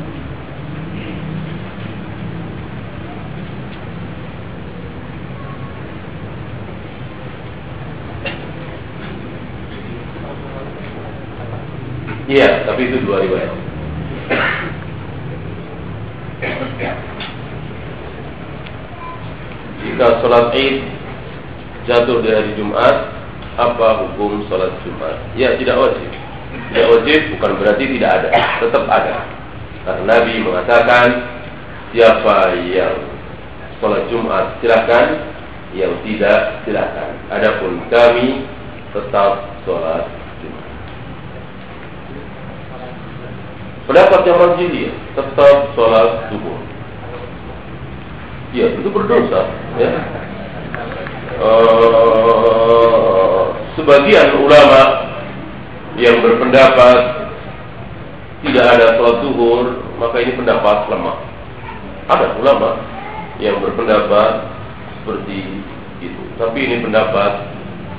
Speaker 1: Iya, tapi itu dua riwayat. Jika sholat id jatuh di hari Jumat, apa hukum sholat Jumat? Ya, tidak wajib. Tidak wajib bukan berarti tidak ada, tetap ada. Karena Nabi mengatakan, siapa yang sholat Jumat silakan, yang tidak silakan. Adapun kami tetap sholat Pendapat yang ya, tetap sholat subuh. Ya, itu berdosa. Ya. Uh, sebagian ulama yang berpendapat tidak ada sholat zuhur, maka ini pendapat lemah. Ada ulama yang berpendapat seperti itu, tapi ini pendapat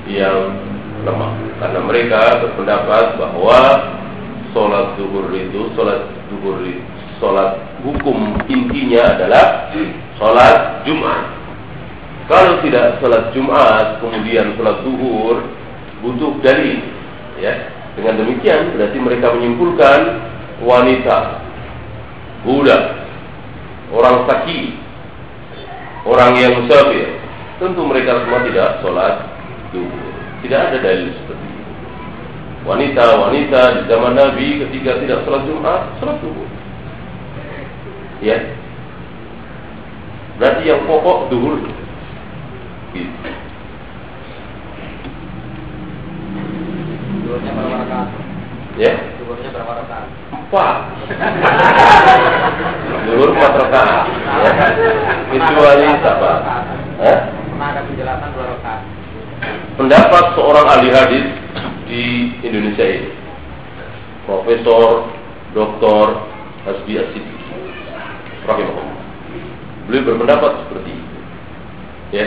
Speaker 1: yang lemah karena mereka berpendapat bahwa sholat zuhur itu sholat zuhur sholat hukum intinya adalah sholat Jumat. Kalau tidak sholat Jumat kemudian sholat zuhur butuh dari ya. Dengan demikian berarti mereka menyimpulkan wanita, budak, orang sakit, orang yang musafir, tentu mereka semua tidak sholat zuhur. Tidak ada dalil wanita-wanita di zaman Nabi ketika tidak sholat Jumat, sholat subuh. Ya. Berarti yang pokok duhur. Gitu. Ya? Duhurnya berapa rakaat? Empat. Duhur empat rakaat. Ya. Kecuali. Eh? Pernah ada penjelasan dua rakaat. Pendapat seorang ahli hadis di Indonesia ini. Profesor Dr. Hasbi Asidi rahimahullah. Beliau berpendapat seperti itu. Ya,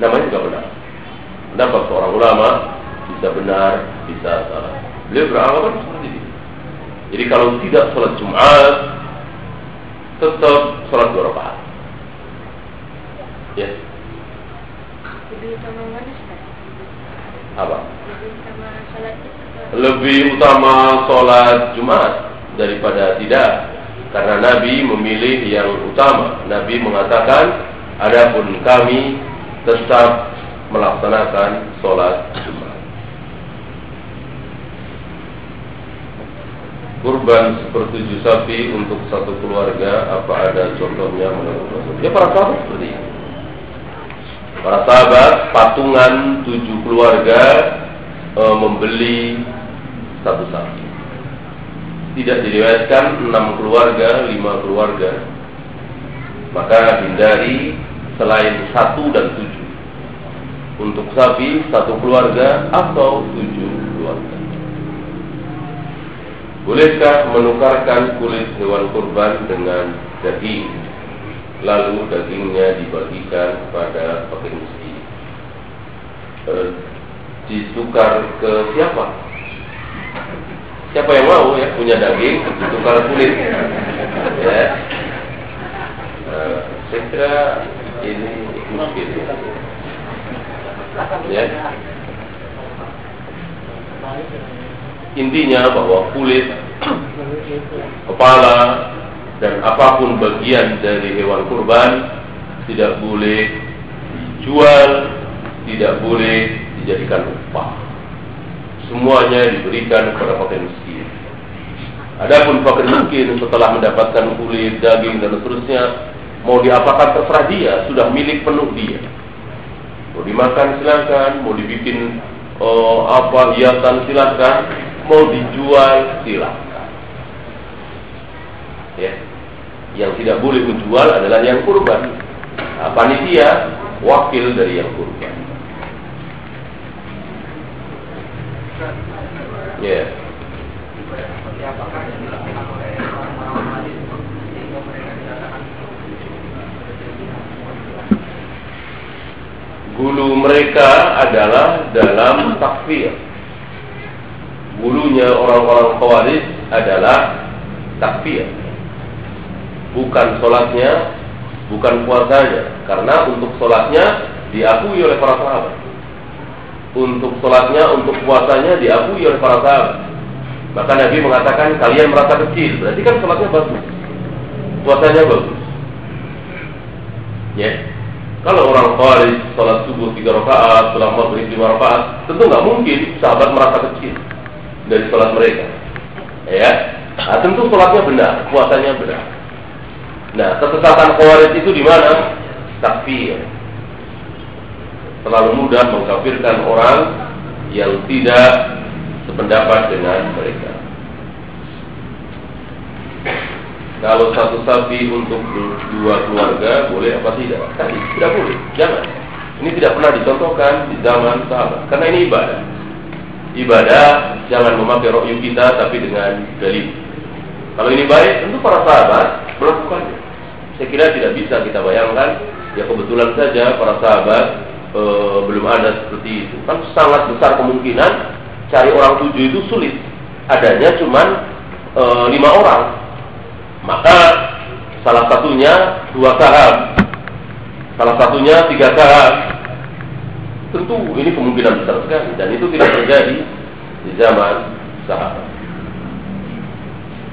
Speaker 1: namanya juga benar. Pendapat seorang ulama bisa benar, bisa salah. Beliau beranggapan seperti itu. Jadi kalau tidak sholat Jumat, tetap sholat dua rakaat. Ya. Lebih utama mana Apa? lebih utama sholat Jumat daripada tidak. Karena Nabi memilih yang utama. Nabi mengatakan adapun kami tetap melaksanakan sholat Jumat. Kurban sepertujuh sapi untuk satu keluarga apa ada contohnya menurut Rasul? Ya para sahabat seperti itu para sahabat patungan tujuh keluarga e, membeli satu sapi. Tidak diriwayatkan enam keluarga, lima keluarga. Maka hindari selain satu dan tujuh. Untuk sapi satu keluarga atau tujuh keluarga. Bolehkah menukarkan kulit hewan kurban dengan daging? Lalu dagingnya dibagikan kepada fakir miskin. E, ditukar ke siapa? Siapa yang mau ya punya daging ditukar kulit? Ya. E, saya kira ini mungkin ya intinya bahwa kulit kepala dan apa pun bagian dari hewan kurban tidak boleh dijual tidak boleh dijadikan upah semuanya diberikan kepada fakir miskin Adapun fakir miskin setelah mendapatkan kulit, daging dan seterusnya Mau diapakan terserah dia, sudah milik penuh dia. Mau dimakan silakan, mau dibikin uh, apa hiasan silakan, mau dijual silakan. Ya. Yang tidak boleh menjual adalah yang kurban. Nah, panitia wakil dari yang kurban. Ya. Yeah. Gulu mereka adalah dalam takfir. Gulunya orang-orang khawarij adalah takfir. Bukan sholatnya, bukan puasanya. Karena untuk sholatnya diakui oleh para sahabat. Untuk sholatnya, untuk puasanya diakui oleh para sahabat. Maka Nabi mengatakan kalian merasa kecil. Berarti kan sholatnya bagus. Puasanya bagus. Ya. Kalau orang Khawarij sholat subuh tiga rakaat, sholat maghrib lima rakaat, tentu nggak mungkin sahabat merasa kecil dari sholat mereka. Ya, nah, tentu sholatnya benar, puasanya benar. Nah, kesesatan Khawarij itu di mana? Takfir. Terlalu mudah mengkafirkan orang yang tidak sependapat dengan mereka. Kalau satu sapi untuk dua keluarga boleh apa tidak? Tidak boleh, jangan. Ini tidak pernah dicontohkan di zaman sahabat, karena ini ibadah. Ibadah jangan memakai rokyu kita tapi dengan dalil. Kalau ini baik, tentu para sahabat melakukannya. Saya kira tidak bisa kita bayangkan, ya kebetulan saja para sahabat e, belum ada seperti itu. Kan sangat besar kemungkinan cari orang tujuh itu sulit. Adanya cuma e, lima orang maka salah satunya dua saham, salah satunya tiga saham. Tentu ini kemungkinan besar sekali dan itu tidak terjadi di zaman sahabat.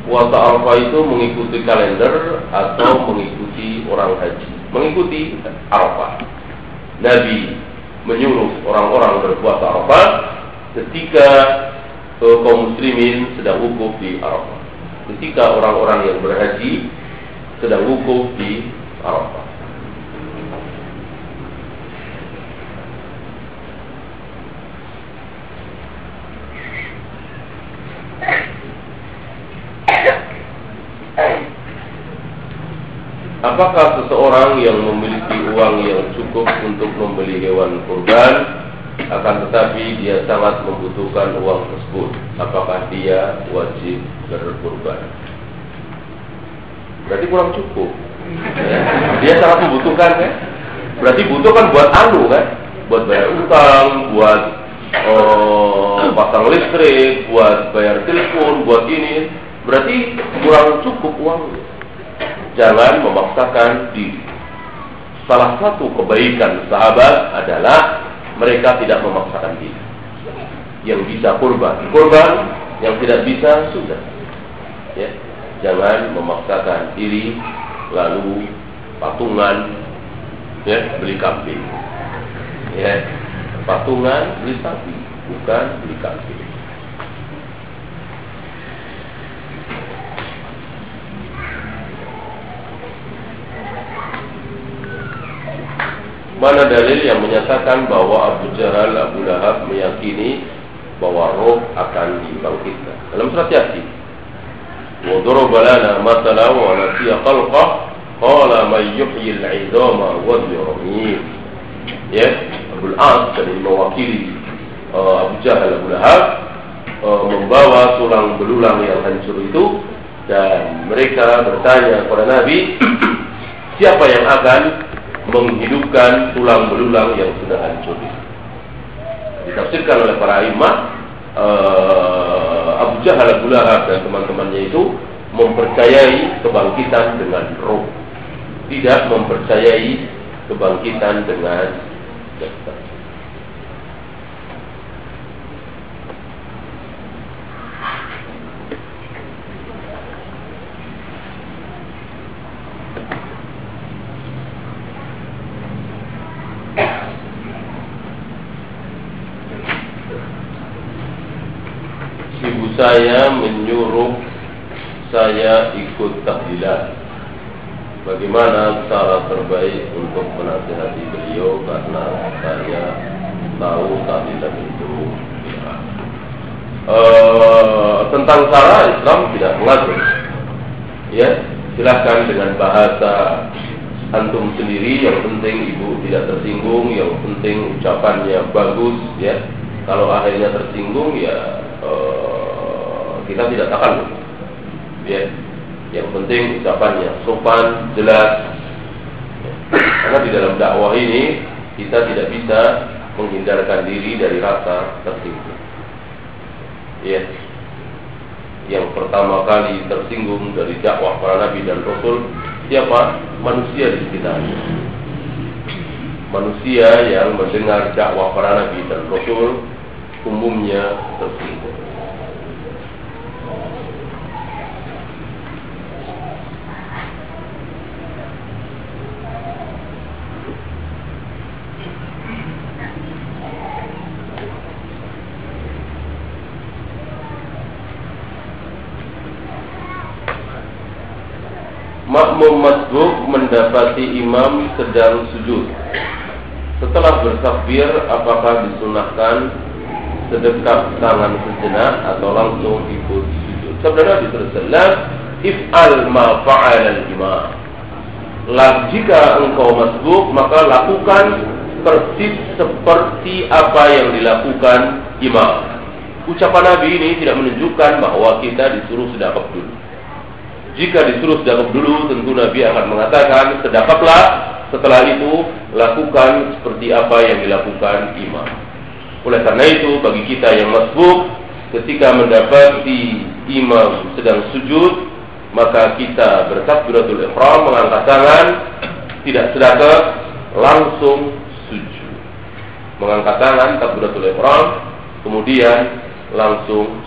Speaker 1: Puasa Arafah itu mengikuti kalender atau mengikuti orang haji, mengikuti Arafah. Nabi menyuruh orang-orang berpuasa Arafah ketika eh, kaum muslimin sedang wukuf di Arafah ketika orang-orang yang berhaji sedang wukuf di Arafah. Apakah seseorang yang memiliki uang yang cukup untuk membeli hewan kurban akan tetapi dia sangat membutuhkan uang tersebut. Apakah dia wajib berkurban? Berarti kurang cukup. Ya. [laughs] Dia sangat membutuhkan kan? Berarti butuh kan buat anu kan? Buat bayar utang, buat oh, pasang listrik, buat bayar telepon, buat ini. Berarti kurang cukup uang. Jangan memaksakan diri. Salah satu kebaikan sahabat adalah mereka tidak memaksakan diri. Yang bisa kurban, kurban. Yang tidak bisa sudah. Ya, jangan memaksakan diri lalu patungan ya beli kambing. Ya, patungan beli sapi, bukan beli kambing. Mana dalil yang menyatakan bahwa Abu Jahal, Abu Lahab meyakini bahwa roh akan dibangkitkan. Dalam surat Yasin. Wa daraba matala wa nasiya khalqah qala may yuhyil 'idama wa yurmim ya Abdul As dari mewakili uh, Abu Jahal Abu Lahab uh, membawa tulang belulang yang hancur itu dan mereka bertanya kepada Nabi [clears throat] siapa yang akan menghidupkan tulang belulang yang sudah hancur ditafsirkan oleh para imam uh, Abu Jahal Abu Lahab dan teman-temannya itu mempercayai kebangkitan dengan roh tidak mempercayai kebangkitan dengan jasad. Saya menyuruh saya ikut tahlilan. Bagaimana cara terbaik untuk menasihati beliau? Karena saya tahu tahlilan itu uh, tentang cara Islam tidak mengatur. Ya silahkan dengan bahasa antum sendiri. Yang penting ibu tidak tersinggung yang penting ucapannya bagus ya. Kalau akhirnya tersinggung ya kita tidak takkan ya yang penting ucapannya sopan, jelas. Karena di dalam dakwah ini kita tidak bisa menghindarkan diri dari rasa tersinggung. Ya. Yang pertama kali tersinggung dari dakwah para nabi dan rasul siapa? Manusia di sekitarnya. Manusia yang mendengar dakwah para nabi dan rasul umumnya tersinggung. Makmum masbuk mendapati imam sedang sujud. Setelah bertakbir, apakah disunahkan sedekap tangan sejenak atau langsung ikut sujud? Sebenarnya Nabi Sallallahu if'al ma fa'al imam. Lah jika engkau masbuk, maka lakukan persis seperti apa yang dilakukan imam. Ucapan Nabi ini tidak menunjukkan bahwa kita disuruh sedekap dulu. Jika disuruh sedekap dulu, tentu Nabi akan mengatakan sedekaplah. Setelah itu lakukan seperti apa yang dilakukan imam. Oleh karena itu, bagi kita yang masbuk, ketika mendapati imam sedang sujud, maka kita bertakbiratul ihram, mengangkat tangan, tidak sedekap, langsung sujud. Mengangkat tangan, takbiratul ihram, kemudian langsung.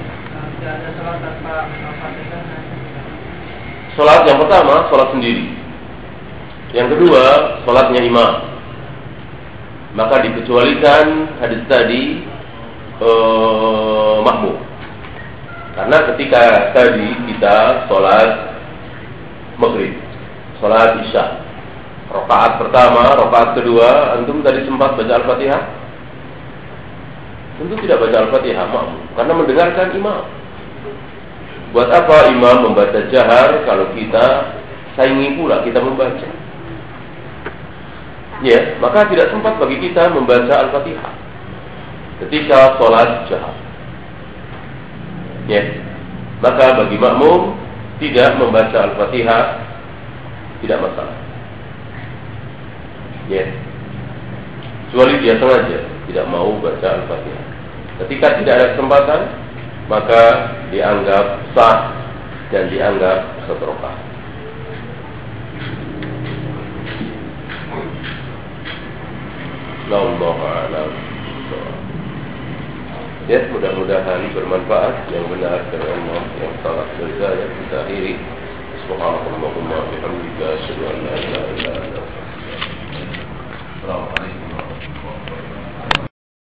Speaker 1: Sholat yang pertama, sholat sendiri. Yang kedua, sholatnya imam. Maka dikecualikan hadis tadi eh, makmum. Karena ketika tadi kita sholat maghrib, sholat isya, rokaat pertama, rokaat kedua, antum tadi sempat baca al-fatihah? Tentu tidak baca al-fatihah makmum, karena mendengarkan imam. Buat apa imam membaca jahar kalau kita saingi pula kita membaca? Ya, maka tidak sempat bagi kita membaca Al-Fatihah ketika sholat jahar. Ya, maka bagi makmum tidak membaca Al-Fatihah tidak masalah. Ya, kecuali dia sengaja tidak mau baca Al-Fatihah. Ketika tidak ada kesempatan, maka dianggap sah dan dianggap satu Ya, mudah-mudahan bermanfaat yang benar dari Allah yang salah dari yang kita iri. Assalamualaikum warahmatullahi wabarakatuh.